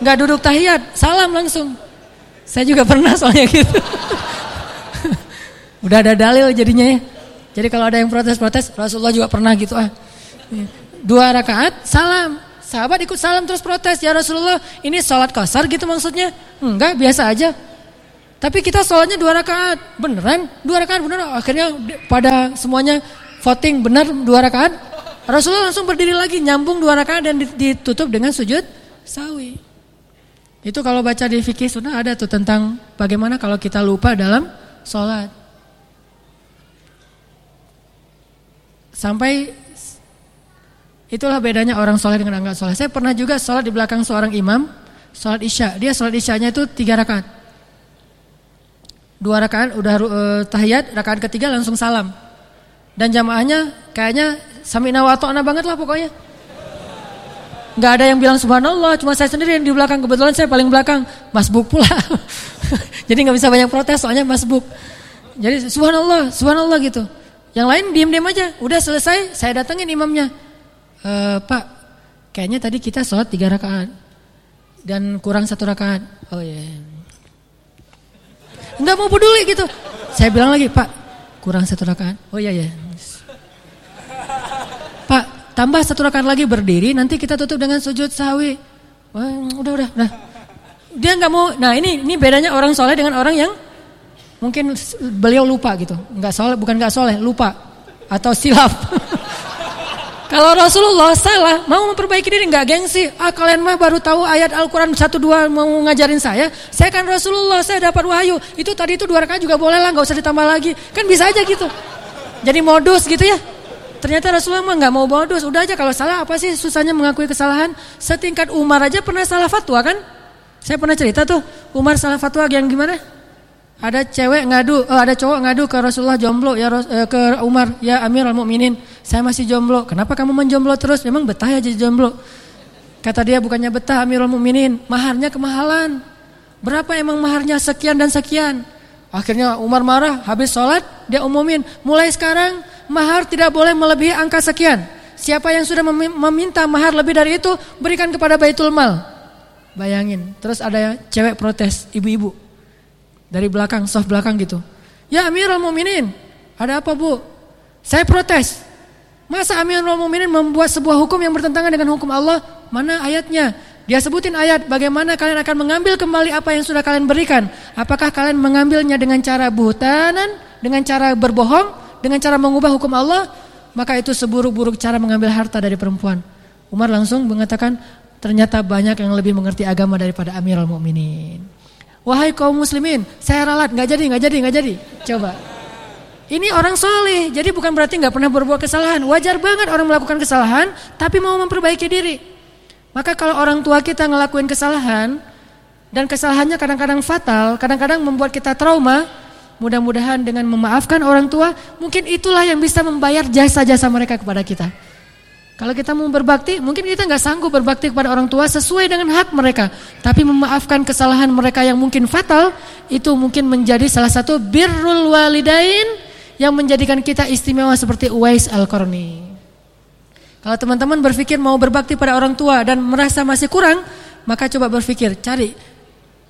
Nggak duduk tahiyat, salam langsung. Saya juga pernah soalnya gitu. Udah ada dalil jadinya ya. Jadi kalau ada yang protes-protes, Rasulullah juga pernah gitu ah. Dua rakaat, salam. Sahabat ikut salam terus protes, ya Rasulullah ini sholat kasar gitu maksudnya? Enggak, biasa aja. Tapi kita sholatnya dua rakaat, beneran? Dua rakaat bener. Akhirnya pada semuanya voting benar dua rakaat. Rasulullah langsung berdiri lagi, nyambung dua rakaat dan ditutup dengan sujud sawi. Itu kalau baca di fikih sudah ada tuh tentang bagaimana kalau kita lupa dalam sholat. Sampai Itulah bedanya orang soleh dengan enggak soleh. Saya pernah juga sholat di belakang seorang imam, sholat isya. Dia sholat isyanya itu tiga rakaat. Dua rakaat udah uh, tahiyat, rakaat ketiga langsung salam. Dan jamaahnya kayaknya samina wa banget lah pokoknya. Gak ada yang bilang subhanallah, cuma saya sendiri yang di belakang. Kebetulan saya paling belakang, masbuk pula. Jadi nggak bisa banyak protes soalnya masbuk. Jadi subhanallah, subhanallah gitu. Yang lain diem-diem aja. Udah selesai, saya datengin imamnya e, Pak, kayaknya tadi kita sholat tiga rakaat dan kurang satu rakaat. Oh ya, yeah. nggak mau peduli gitu. Saya bilang lagi, Pak, kurang satu rakaat. Oh iya ya. Pak, tambah satu rakaat lagi berdiri, nanti kita tutup dengan sujud sawi. Oh, udah, udah, udah. Dia nggak mau. Nah ini ini bedanya orang soleh dengan orang yang mungkin beliau lupa gitu. Nggak soleh, bukan nggak soleh, lupa atau silap. Kalau Rasulullah salah, mau memperbaiki diri nggak gengsi. Ah kalian mah baru tahu ayat Al-Quran satu dua mau ngajarin saya. Saya kan Rasulullah, saya dapat wahyu. Itu tadi itu dua rakaat juga boleh lah, nggak usah ditambah lagi. Kan bisa aja gitu. Jadi modus gitu ya. Ternyata Rasulullah mah nggak mau modus. Udah aja kalau salah apa sih susahnya mengakui kesalahan. Setingkat Umar aja pernah salah fatwa kan? Saya pernah cerita tuh, Umar salah fatwa yang gimana? Ada cewek ngadu, oh, ada cowok ngadu ke Rasulullah jomblo ya eh, ke Umar, ya Amirul Mukminin, saya masih jomblo. Kenapa kamu menjomblo terus? Memang betah ya jadi jomblo. Kata dia bukannya betah Amirul Mukminin, maharnya kemahalan. Berapa emang maharnya sekian dan sekian? Akhirnya Umar marah, habis sholat dia umumin, mulai sekarang mahar tidak boleh melebihi angka sekian. Siapa yang sudah meminta mahar lebih dari itu, berikan kepada Baitul Mal. Bayangin, terus ada cewek protes, ibu-ibu. Dari belakang, soft belakang gitu. Ya Amirul Mukminin, ada apa bu? Saya protes. Masa Amirul Mukminin membuat sebuah hukum yang bertentangan dengan hukum Allah? Mana ayatnya? Dia sebutin ayat bagaimana kalian akan mengambil kembali apa yang sudah kalian berikan. Apakah kalian mengambilnya dengan cara buhtanan, dengan cara berbohong, dengan cara mengubah hukum Allah? Maka itu seburuk-buruk cara mengambil harta dari perempuan. Umar langsung mengatakan ternyata banyak yang lebih mengerti agama daripada Amirul Mukminin. Wahai kaum muslimin, saya ralat, nggak jadi, nggak jadi, nggak jadi. Coba. Ini orang soleh, jadi bukan berarti nggak pernah berbuat kesalahan. Wajar banget orang melakukan kesalahan, tapi mau memperbaiki diri. Maka kalau orang tua kita ngelakuin kesalahan, dan kesalahannya kadang-kadang fatal, kadang-kadang membuat kita trauma, mudah-mudahan dengan memaafkan orang tua, mungkin itulah yang bisa membayar jasa-jasa mereka kepada kita. Kalau kita mau berbakti, mungkin kita nggak sanggup berbakti kepada orang tua sesuai dengan hak mereka. Tapi memaafkan kesalahan mereka yang mungkin fatal, itu mungkin menjadi salah satu birrul walidain yang menjadikan kita istimewa seperti Uwais Al-Qarni. Kalau teman-teman berpikir mau berbakti pada orang tua dan merasa masih kurang, maka coba berpikir, cari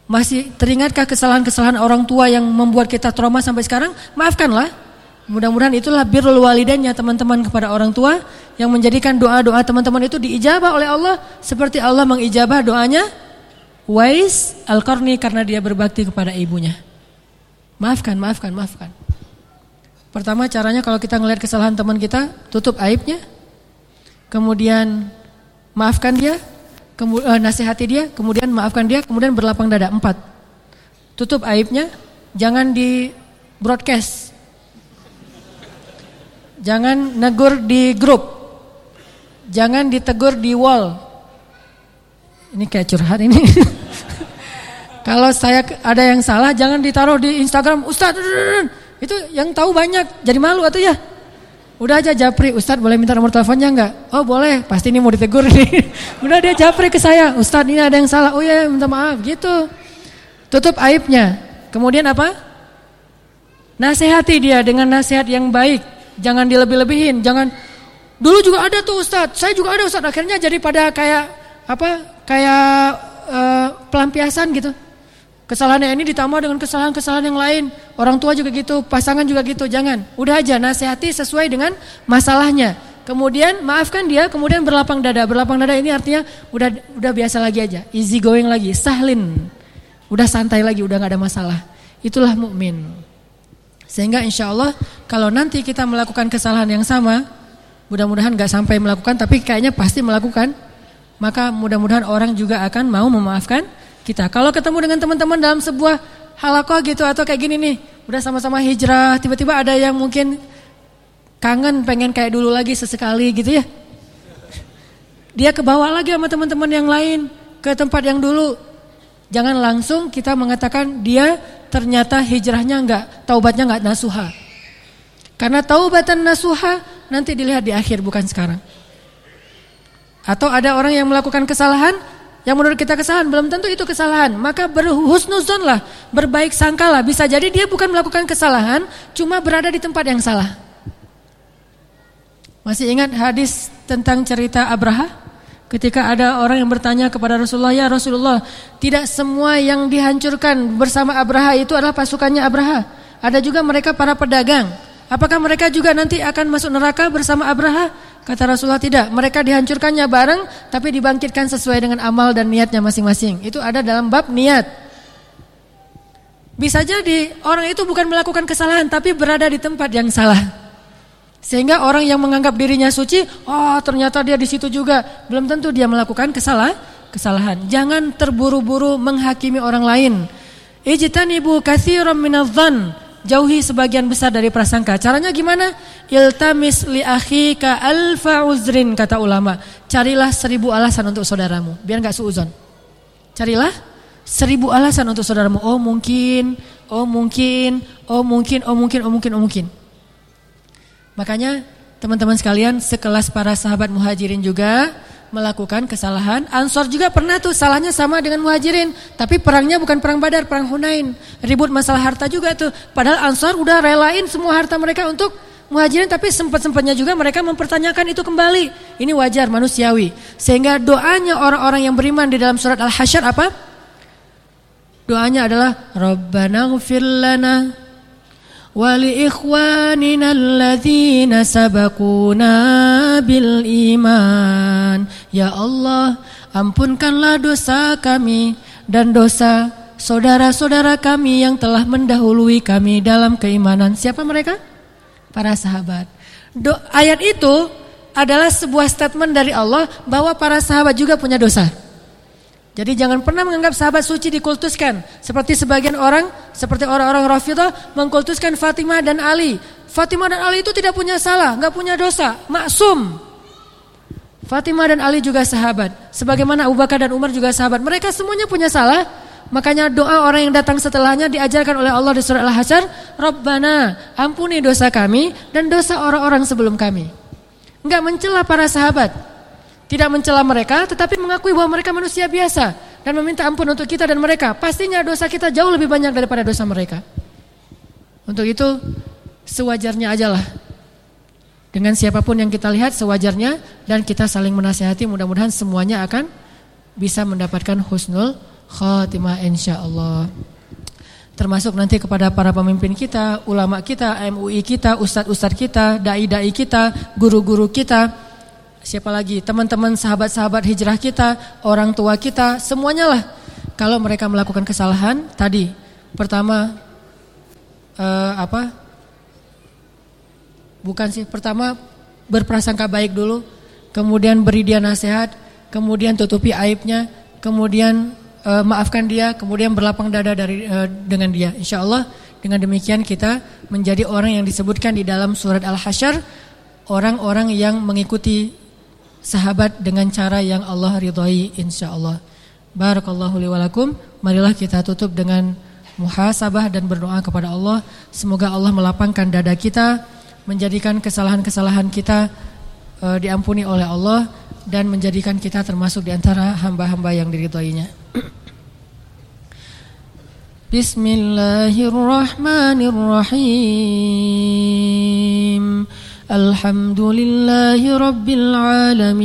masih teringatkah kesalahan-kesalahan orang tua yang membuat kita trauma sampai sekarang? Maafkanlah. Mudah-mudahan itulah birrul walidainnya teman-teman kepada orang tua yang menjadikan doa-doa teman-teman itu diijabah oleh Allah seperti Allah mengijabah doanya Wais Al-Qarni karena dia berbakti kepada ibunya. Maafkan, maafkan, maafkan. Pertama caranya kalau kita ngelihat kesalahan teman kita, tutup aibnya. Kemudian maafkan dia, kemudian eh, nasihati dia, kemudian maafkan dia, kemudian berlapang dada. Empat. Tutup aibnya, jangan di broadcast Jangan negur di grup. Jangan ditegur di wall. Ini kayak curhat ini. Kalau saya ada yang salah jangan ditaruh di Instagram. Ustaz, itu yang tahu banyak. Jadi malu atau ya? Udah aja japri, Ustadz boleh minta nomor teleponnya enggak? Oh boleh, pasti ini mau ditegur nih. Udah dia japri ke saya, Ustadz ini ada yang salah. Oh ya minta maaf gitu. Tutup aibnya. Kemudian apa? Nasihati dia dengan nasihat yang baik. Jangan dilebih-lebihin, jangan dulu juga ada tuh Ustadz, saya juga ada Ustadz. Akhirnya jadi pada kayak apa? Kayak uh, pelampiasan gitu. Kesalahannya ini ditambah dengan kesalahan-kesalahan yang lain. Orang tua juga gitu, pasangan juga gitu. Jangan. Udah aja nasihati sesuai dengan masalahnya. Kemudian maafkan dia, kemudian berlapang dada. Berlapang dada ini artinya udah udah biasa lagi aja, easy going lagi, sahlin. Udah santai lagi, udah nggak ada masalah. Itulah mukmin. Sehingga insya Allah kalau nanti kita melakukan kesalahan yang sama, mudah-mudahan gak sampai melakukan, tapi kayaknya pasti melakukan, maka mudah-mudahan orang juga akan mau memaafkan kita. Kalau ketemu dengan teman-teman dalam sebuah halakoh gitu atau kayak gini nih, udah sama-sama hijrah, tiba-tiba ada yang mungkin kangen pengen kayak dulu lagi sesekali gitu ya. Dia kebawa lagi sama teman-teman yang lain ke tempat yang dulu. Jangan langsung kita mengatakan dia ternyata hijrahnya enggak, taubatnya enggak nasuha. Karena taubatan nasuha nanti dilihat di akhir bukan sekarang. Atau ada orang yang melakukan kesalahan yang menurut kita kesalahan belum tentu itu kesalahan, maka berhusnuzon lah, berbaik sangkalah. Bisa jadi dia bukan melakukan kesalahan, cuma berada di tempat yang salah. Masih ingat hadis tentang cerita Abraha? Ketika ada orang yang bertanya kepada Rasulullah, "Ya Rasulullah, tidak semua yang dihancurkan bersama Abraha itu adalah pasukannya Abraha. Ada juga mereka para pedagang. Apakah mereka juga nanti akan masuk neraka bersama Abraha?" Kata Rasulullah, "Tidak. Mereka dihancurkannya bareng tapi dibangkitkan sesuai dengan amal dan niatnya masing-masing." Itu ada dalam bab niat. Bisa jadi orang itu bukan melakukan kesalahan tapi berada di tempat yang salah. Sehingga orang yang menganggap dirinya suci, oh ternyata dia di situ juga. Belum tentu dia melakukan kesalah, kesalahan. Jangan terburu-buru menghakimi orang lain. Ijtanibu katsiran minadh-dhann. Jauhi sebagian besar dari prasangka. Caranya gimana? Iltamis li akhika alfa uzrin kata ulama. Carilah seribu alasan untuk saudaramu, biar nggak suuzon. Carilah seribu alasan untuk saudaramu. Oh mungkin oh mungkin, oh mungkin, oh mungkin, oh mungkin, oh mungkin. Makanya teman-teman sekalian sekelas para sahabat muhajirin juga melakukan kesalahan. Ansor juga pernah tuh salahnya sama dengan muhajirin. Tapi perangnya bukan perang badar, perang Hunain. Ribut masalah harta juga tuh. Padahal Ansor udah relain semua harta mereka untuk muhajirin. Tapi sempat-sempatnya juga mereka mempertanyakan itu kembali. Ini wajar manusiawi. Sehingga doanya orang-orang yang beriman di dalam surat Al-Hasyr apa? Doanya adalah Rabbana gfir ولإخواننا الذين سبقونا بالإيمان Ya Allah ampunkanlah dosa kami dan dosa saudara-saudara kami yang telah mendahului kami dalam keimanan Siapa mereka? Para sahabat Do, Ayat itu adalah sebuah statement dari Allah bahwa para sahabat juga punya dosa jadi jangan pernah menganggap sahabat suci dikultuskan. Seperti sebagian orang, seperti orang-orang Rafidah mengkultuskan Fatimah dan Ali. Fatimah dan Ali itu tidak punya salah, nggak punya dosa, maksum. Fatimah dan Ali juga sahabat. Sebagaimana Abu Bakar dan Umar juga sahabat. Mereka semuanya punya salah. Makanya doa orang yang datang setelahnya diajarkan oleh Allah di surah Al-Hasyr, Rabbana, ampuni dosa kami dan dosa orang-orang sebelum kami. Enggak mencela para sahabat. Tidak mencela mereka tetapi mengakui bahwa mereka manusia biasa dan meminta ampun untuk kita dan mereka. Pastinya dosa kita jauh lebih banyak daripada dosa mereka. Untuk itu sewajarnya ajalah. Dengan siapa pun yang kita lihat sewajarnya dan kita saling menasihati mudah-mudahan semuanya akan bisa mendapatkan husnul khatimah insyaallah. Termasuk nanti kepada para pemimpin kita, ulama kita, MUI kita, ustadz-ustadz kita, dai-dai kita, guru-guru kita siapa lagi? Teman-teman sahabat-sahabat hijrah kita, orang tua kita, semuanya lah. Kalau mereka melakukan kesalahan tadi, pertama uh, apa? Bukan sih, pertama berprasangka baik dulu, kemudian beri dia nasihat, kemudian tutupi aibnya, kemudian uh, maafkan dia, kemudian berlapang dada dari uh, dengan dia. Insya Allah dengan demikian kita menjadi orang yang disebutkan di dalam surat Al-Hasyr orang-orang yang mengikuti sahabat dengan cara yang Allah ridhai insyaallah. Barakallahu li walakum. Marilah kita tutup dengan muhasabah dan berdoa kepada Allah. Semoga Allah melapangkan dada kita, menjadikan kesalahan-kesalahan kita uh, diampuni oleh Allah dan menjadikan kita termasuk di antara hamba-hamba yang diridhoinya. Bismillahirrahmanirrahim. الحمد لله رب العالمين.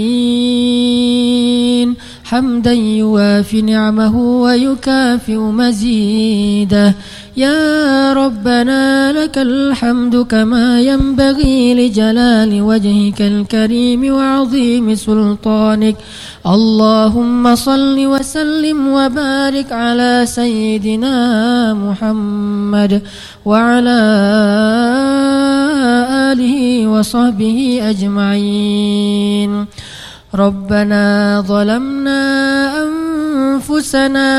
حمدا يوافي نعمه ويكافئ مزيده. يا ربنا لك الحمد كما ينبغي لجلال وجهك الكريم وعظيم سلطانك. اللهم صل وسلم وبارك على سيدنا محمد وعلى آله وصحبه أجمعين. ربنا ظلمنا أنفسنا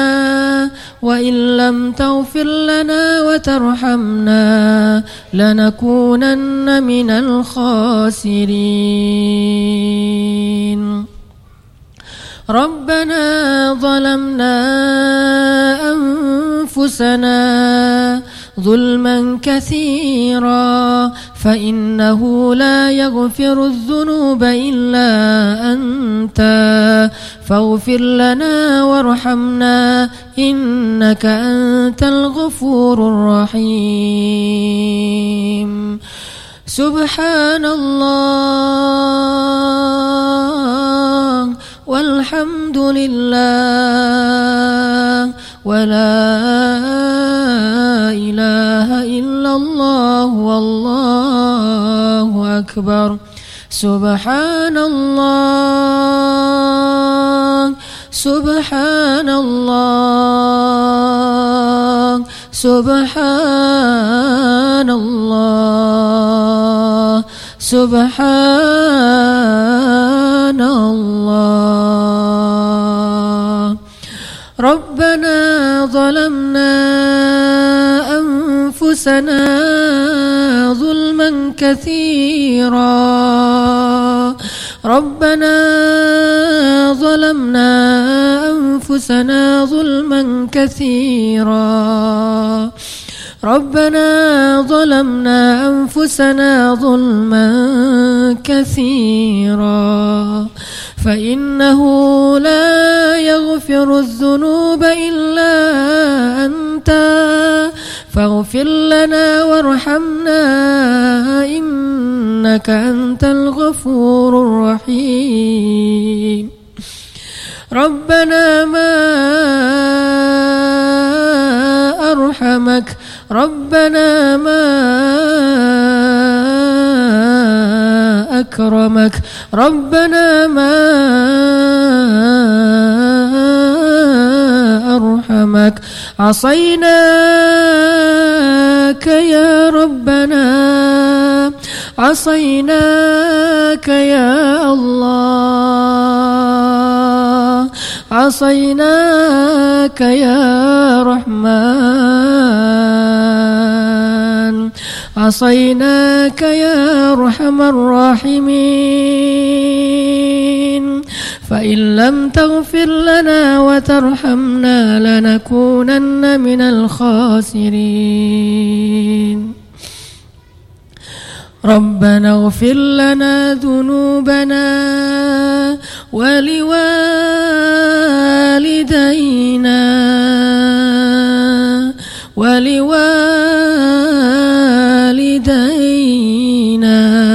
وإن لم تغفر لنا وترحمنا لنكونن من الخاسرين. ربنا ظلمنا أنفسنا ظلما كثيرا فإنه لا يغفر الذنوب إلا أنت. فاغفر لنا وارحمنا إنك أنت الغفور الرحيم. سبحان الله والحمد لله. ولا إله إلا الله والله أكبر سبحان الله سبحان الله سبحان الله سبحان الله ربنا ظلمنا أنفسنا ظلما كثيرا. ربنا ظلمنا أنفسنا ظلما كثيرا. ربنا ظلمنا أنفسنا ظلما كثيرا فإنه لا يغفر الذنوب إلا أنت فاغفر لنا وارحمنا إنك أنت الغفور الرحيم ربنا ما أرحمك ربنا ما أكرمك. ربنا ما أرحمك. عصيناك يا ربنا. عصيناك يا الله. عصيناك يا رحمن. عصيناك يا أرحم الراحمين. فإن لم تغفر لنا وترحمنا لنكونن من الخاسرين. ربنا اغفر لنا ذنوبنا ولوالدينا ولوالدينا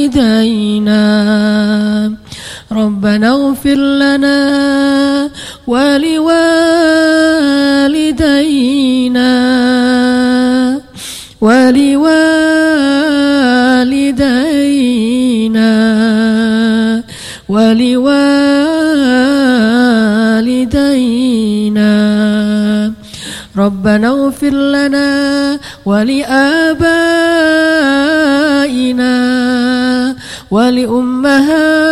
ولوالدينا ربنا اغفر لنا ولوالدينا ولوالدينا ولوالدينا ربنا اغفر لنا ولآبائنا ولأمهاتنا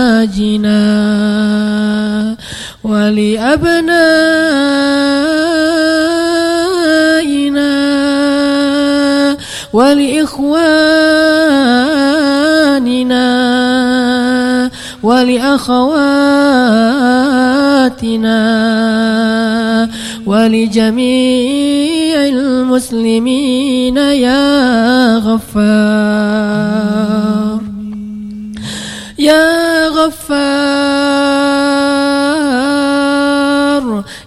ولأزواجنا ولأبنائنا ولإخواننا ولأخواتنا ولجميع المسلمين يا غفار. يا غفار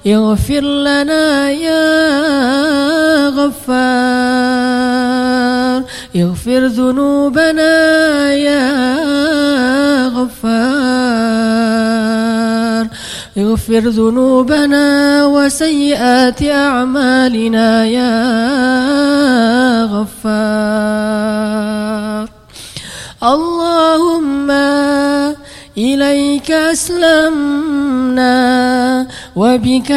اغفر لنا يا غفار. اغفر ذنوبنا يا غفار. اغفر ذنوبنا وسيئات أعمالنا يا غفار. اللهم إليك أسلمنا وبك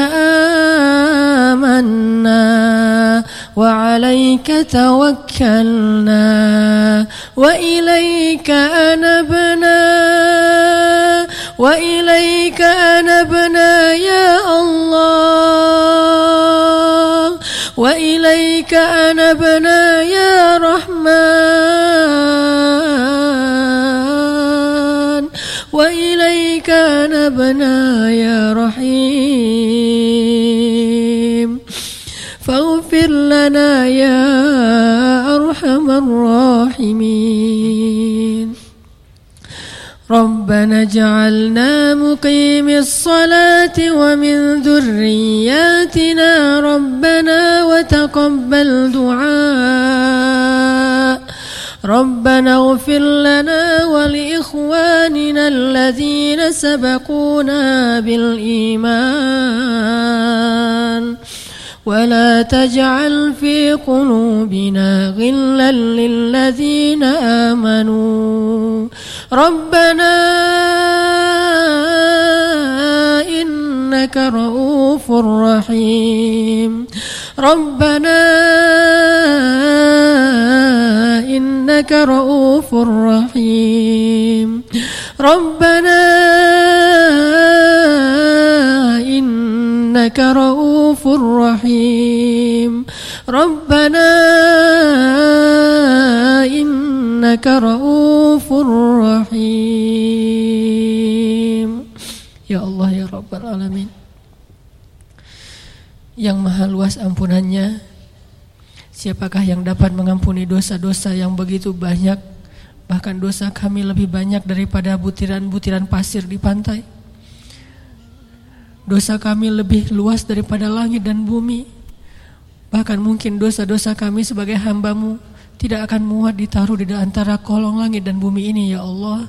آمنا وعليك توكلنا وإليك أنبنا وإليك أنبنا يا الله. وإليك أنبنا يا رحمن. وإليك نبنا يا رحيم. فاغفر لنا يا أرحم الراحمين. ربنا اجعلنا مقيم الصلاة ومن ذرياتنا ربنا وتقبل دعاء. ربنا اغفر لنا ولإخواننا الذين سبقونا بالإيمان. ولا تجعل في قلوبنا غلا للذين آمنوا. ربنا إنك رؤوف رحيم. ربنا إنك رؤوف رحيم. ربنا إنك رؤوف رحيم. ربنا إنك رؤوف رحيم Ya Allah ya Rabbal Alamin Yang maha luas ampunannya Siapakah yang dapat mengampuni dosa-dosa yang begitu banyak Bahkan dosa kami lebih banyak daripada butiran-butiran pasir di pantai Dosa kami lebih luas daripada langit dan bumi Bahkan mungkin dosa-dosa kami sebagai hambamu tidak akan muat ditaruh di antara kolong langit dan bumi ini ya Allah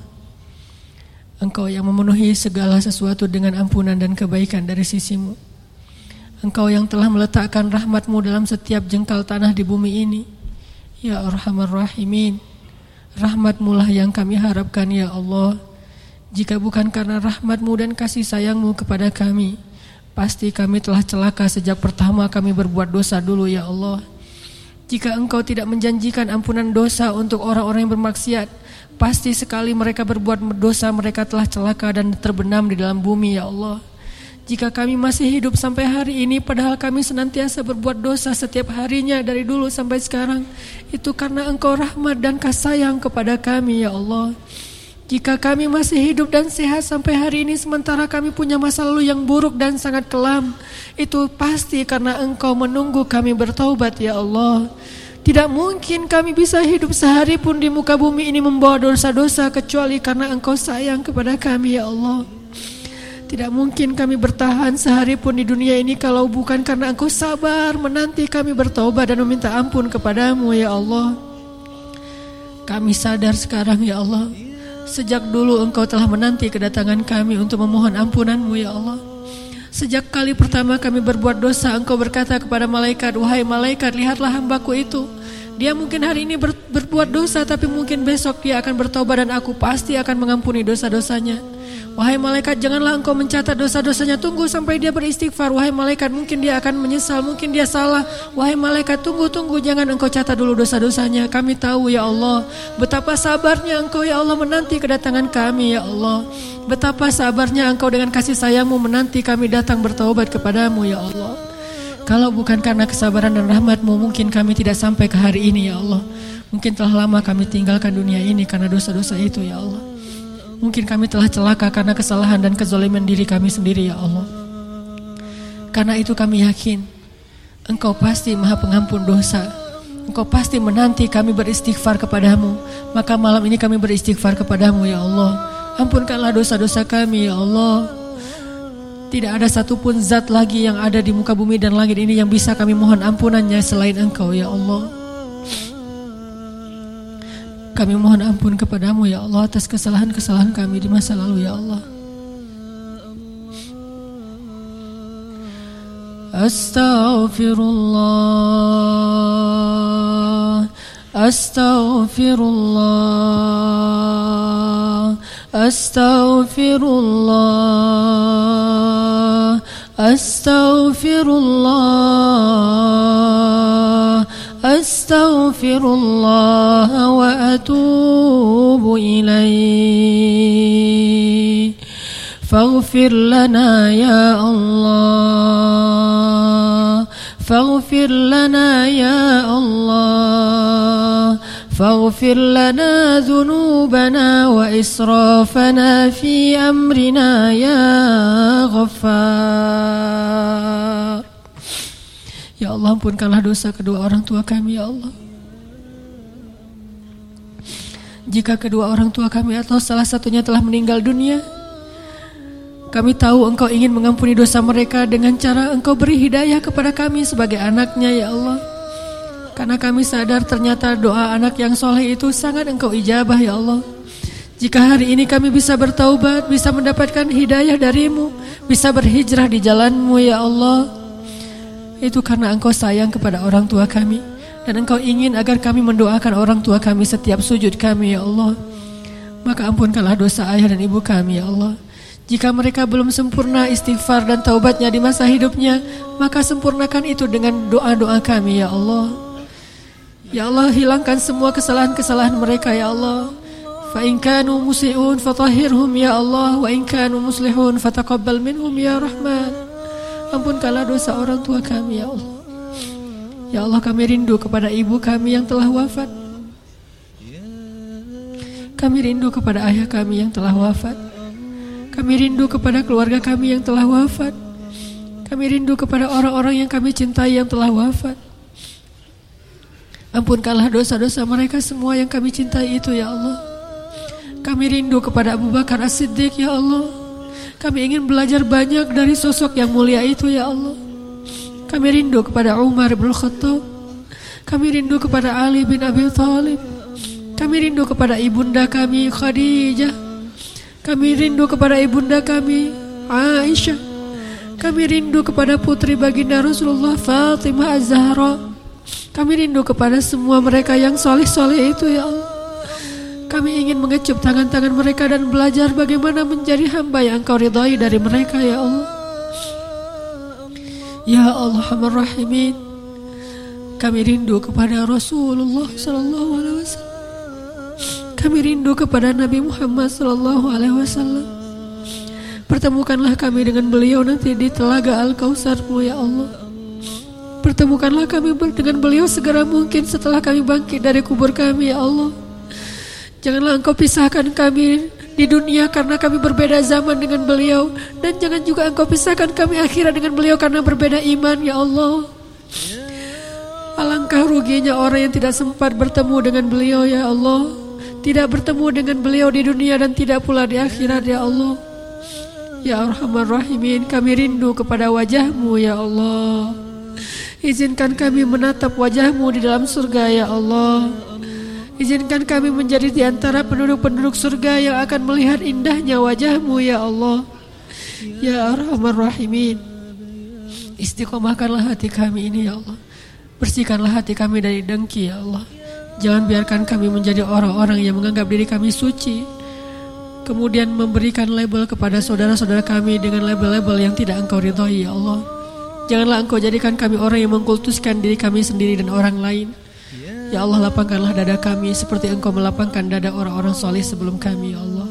Engkau yang memenuhi segala sesuatu dengan ampunan dan kebaikan dari sisimu. Engkau yang telah meletakkan rahmatmu dalam setiap jengkal tanah di bumi ini. Ya Arhamar Rahimin. Rahmatmu lah yang kami harapkan ya Allah. Jika bukan karena rahmatmu dan kasih sayangmu kepada kami, pasti kami telah celaka sejak pertama kami berbuat dosa dulu ya Allah. Jika engkau tidak menjanjikan ampunan dosa untuk orang-orang yang bermaksiat, Pasti sekali mereka berbuat dosa mereka telah celaka dan terbenam di dalam bumi ya Allah. Jika kami masih hidup sampai hari ini padahal kami senantiasa berbuat dosa setiap harinya dari dulu sampai sekarang. Itu karena engkau rahmat dan kasih sayang kepada kami ya Allah. Jika kami masih hidup dan sehat sampai hari ini sementara kami punya masa lalu yang buruk dan sangat kelam. Itu pasti karena engkau menunggu kami bertaubat ya Allah. Tidak mungkin kami bisa hidup sehari pun di muka bumi ini membawa dosa-dosa kecuali karena Engkau sayang kepada kami ya Allah. Tidak mungkin kami bertahan sehari pun di dunia ini kalau bukan karena Engkau sabar menanti kami bertobat dan meminta ampun kepadamu ya Allah. Kami sadar sekarang ya Allah, sejak dulu Engkau telah menanti kedatangan kami untuk memohon ampunanmu ya Allah. Sejak kali pertama kami berbuat dosa, engkau berkata kepada malaikat, Wahai malaikat, lihatlah hambaku itu. Dia mungkin hari ini ber, berbuat dosa, tapi mungkin besok dia akan bertobat dan aku pasti akan mengampuni dosa-dosanya. Wahai malaikat, janganlah engkau mencatat dosa-dosanya. Tunggu sampai dia beristighfar. Wahai malaikat, mungkin dia akan menyesal, mungkin dia salah. Wahai malaikat, tunggu, tunggu, jangan engkau catat dulu dosa-dosanya. Kami tahu ya Allah, betapa sabarnya engkau ya Allah menanti kedatangan kami ya Allah. Betapa sabarnya engkau dengan kasih sayangmu menanti kami datang bertaubat kepadamu ya Allah. Kalau bukan karena kesabaran dan rahmatmu, mungkin kami tidak sampai ke hari ini ya Allah. Mungkin telah lama kami tinggalkan dunia ini karena dosa-dosa itu ya Allah. Mungkin kami telah celaka karena kesalahan dan kezaliman diri kami sendiri ya Allah. Karena itu kami yakin Engkau pasti maha pengampun dosa. Engkau pasti menanti kami beristighfar kepadamu. Maka malam ini kami beristighfar kepadamu ya Allah. Ampunkanlah dosa-dosa kami ya Allah. Tidak ada satupun zat lagi yang ada di muka bumi dan langit ini yang bisa kami mohon ampunannya selain Engkau ya Allah. Kami mohon ampun kepadamu ya Allah atas kesalahan-kesalahan kami di masa lalu ya Allah. Astaghfirullah Astaghfirullah Astaghfirullah Astaghfirullah أستغفر الله وأتوب إليه. فاغفر لنا يا الله فاغفر لنا يا الله فاغفر لنا ذنوبنا وإسرافنا في أمرنا يا غفار Ya Allah ampunkanlah dosa kedua orang tua kami ya Allah Jika kedua orang tua kami atau salah satunya telah meninggal dunia Kami tahu engkau ingin mengampuni dosa mereka dengan cara engkau beri hidayah kepada kami sebagai anaknya ya Allah Karena kami sadar ternyata doa anak yang soleh itu sangat engkau ijabah ya Allah jika hari ini kami bisa bertaubat, bisa mendapatkan hidayah darimu, bisa berhijrah di jalanmu ya Allah, itu karena engkau sayang kepada orang tua kami dan engkau ingin agar kami mendoakan orang tua kami setiap sujud kami ya Allah. Maka ampunkanlah dosa ayah dan ibu kami ya Allah. Jika mereka belum sempurna istighfar dan taubatnya di masa hidupnya, maka sempurnakan itu dengan doa-doa kami ya Allah. Ya Allah, hilangkan semua kesalahan-kesalahan mereka ya Allah. Fa in kanu musiun fatahhirhum ya Allah wa in kanu muslihun fataqabbal minhum ya Rahman. Ampunkanlah dosa orang tua kami ya Allah. Ya Allah kami rindu kepada ibu kami yang telah wafat. Kami rindu kepada ayah kami yang telah wafat. Kami rindu kepada keluarga kami yang telah wafat. Kami rindu kepada orang-orang yang kami cintai yang telah wafat. Ampunkanlah dosa-dosa mereka semua yang kami cintai itu ya Allah. Kami rindu kepada Abu Bakar As-Siddiq ya Allah. Kami ingin belajar banyak dari sosok yang mulia itu ya Allah. Kami rindu kepada Umar bin Khattab. Kami rindu kepada Ali bin Abi Thalib. Kami rindu kepada ibunda kami Khadijah. Kami rindu kepada ibunda kami Aisyah. Kami rindu kepada putri baginda Rasulullah Fatimah Az-Zahra. Kami rindu kepada semua mereka yang soleh-soleh itu ya Allah. Kami ingin mengecup tangan-tangan mereka dan belajar bagaimana menjadi hamba yang engkau ridhai dari mereka ya Allah. Ya Allah Rahimin. Kami rindu kepada Rasulullah Sallallahu Alaihi Wasallam. Kami rindu kepada Nabi Muhammad Sallallahu Alaihi Wasallam. Pertemukanlah kami dengan beliau nanti di telaga Al Kausarmu ya Allah. Pertemukanlah kami dengan beliau segera mungkin setelah kami bangkit dari kubur kami ya Allah. Janganlah engkau pisahkan kami di dunia karena kami berbeda zaman dengan beliau dan jangan juga engkau pisahkan kami akhirat dengan beliau karena berbeda iman ya Allah. Alangkah ruginya orang yang tidak sempat bertemu dengan beliau ya Allah. Tidak bertemu dengan beliau di dunia dan tidak pula di akhirat ya Allah. Ya Arhamar Rahimin kami rindu kepada wajahmu ya Allah. Izinkan kami menatap wajahmu di dalam surga ya Allah. Izinkan kami menjadi di antara penduduk-penduduk surga yang akan melihat indahnya wajahmu ya Allah. Ya Arhamar Rahimin. Istiqomahkanlah hati kami ini ya Allah. Bersihkanlah hati kami dari dengki ya Allah. Jangan biarkan kami menjadi orang-orang yang menganggap diri kami suci. Kemudian memberikan label kepada saudara-saudara kami dengan label-label yang tidak engkau ridhoi ya Allah. Janganlah engkau jadikan kami orang yang mengkultuskan diri kami sendiri dan orang lain. Ya Allah lapangkanlah dada kami seperti engkau melapangkan dada orang-orang soleh sebelum kami ya Allah.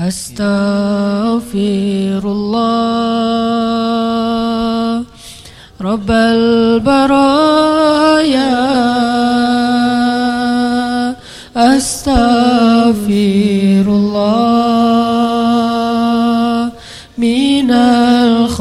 Astaghfirullah Rabbal baraya Astaghfirullah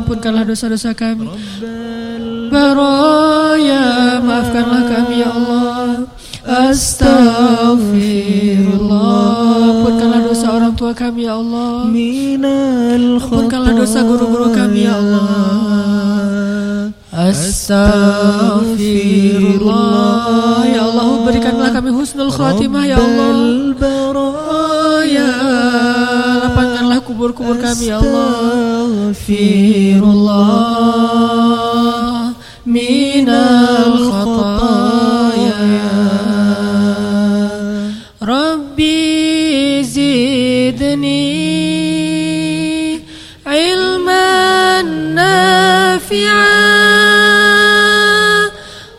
ampunkanlah dosa-dosa kami. Baraya maafkanlah kami ya Allah. Astaghfirullah. Ampunkanlah dosa orang tua kami ya Allah. Ampunkanlah dosa guru-guru kami ya Allah. Astaghfirullah. Ya Allah berikanlah kami husnul khatimah ya Allah كبر كبر كم يا الله. أستغفر الله من الخطايا. ربي زدني علما نافعا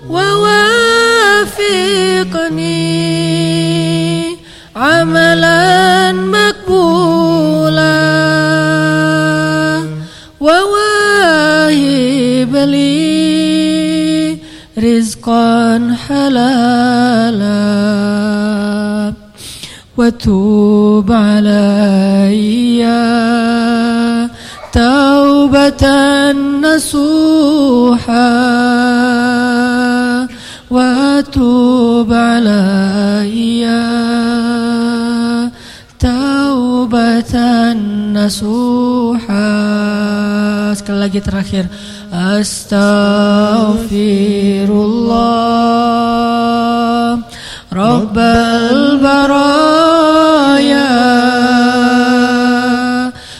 ووافقا. رزقا حلالا وتوب علي توبة نصوحا وتوب علي توبة نصوحا sekali lagi terakhir Astaghfirullah Rabbal baraya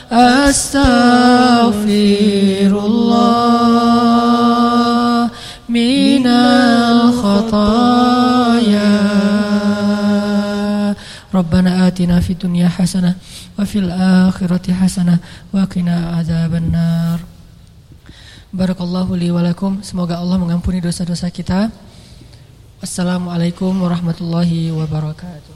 Astaghfirullah ويغفر الله من الخطايا. ربنا آتنا في الدنيا حسنة وفي الآخرة حسنة وقنا عذاب النار. Barakallahu li walakum Semoga Allah mengampuni dosa-dosa kita. Assalamualaikum warahmatullahi wabarakatuh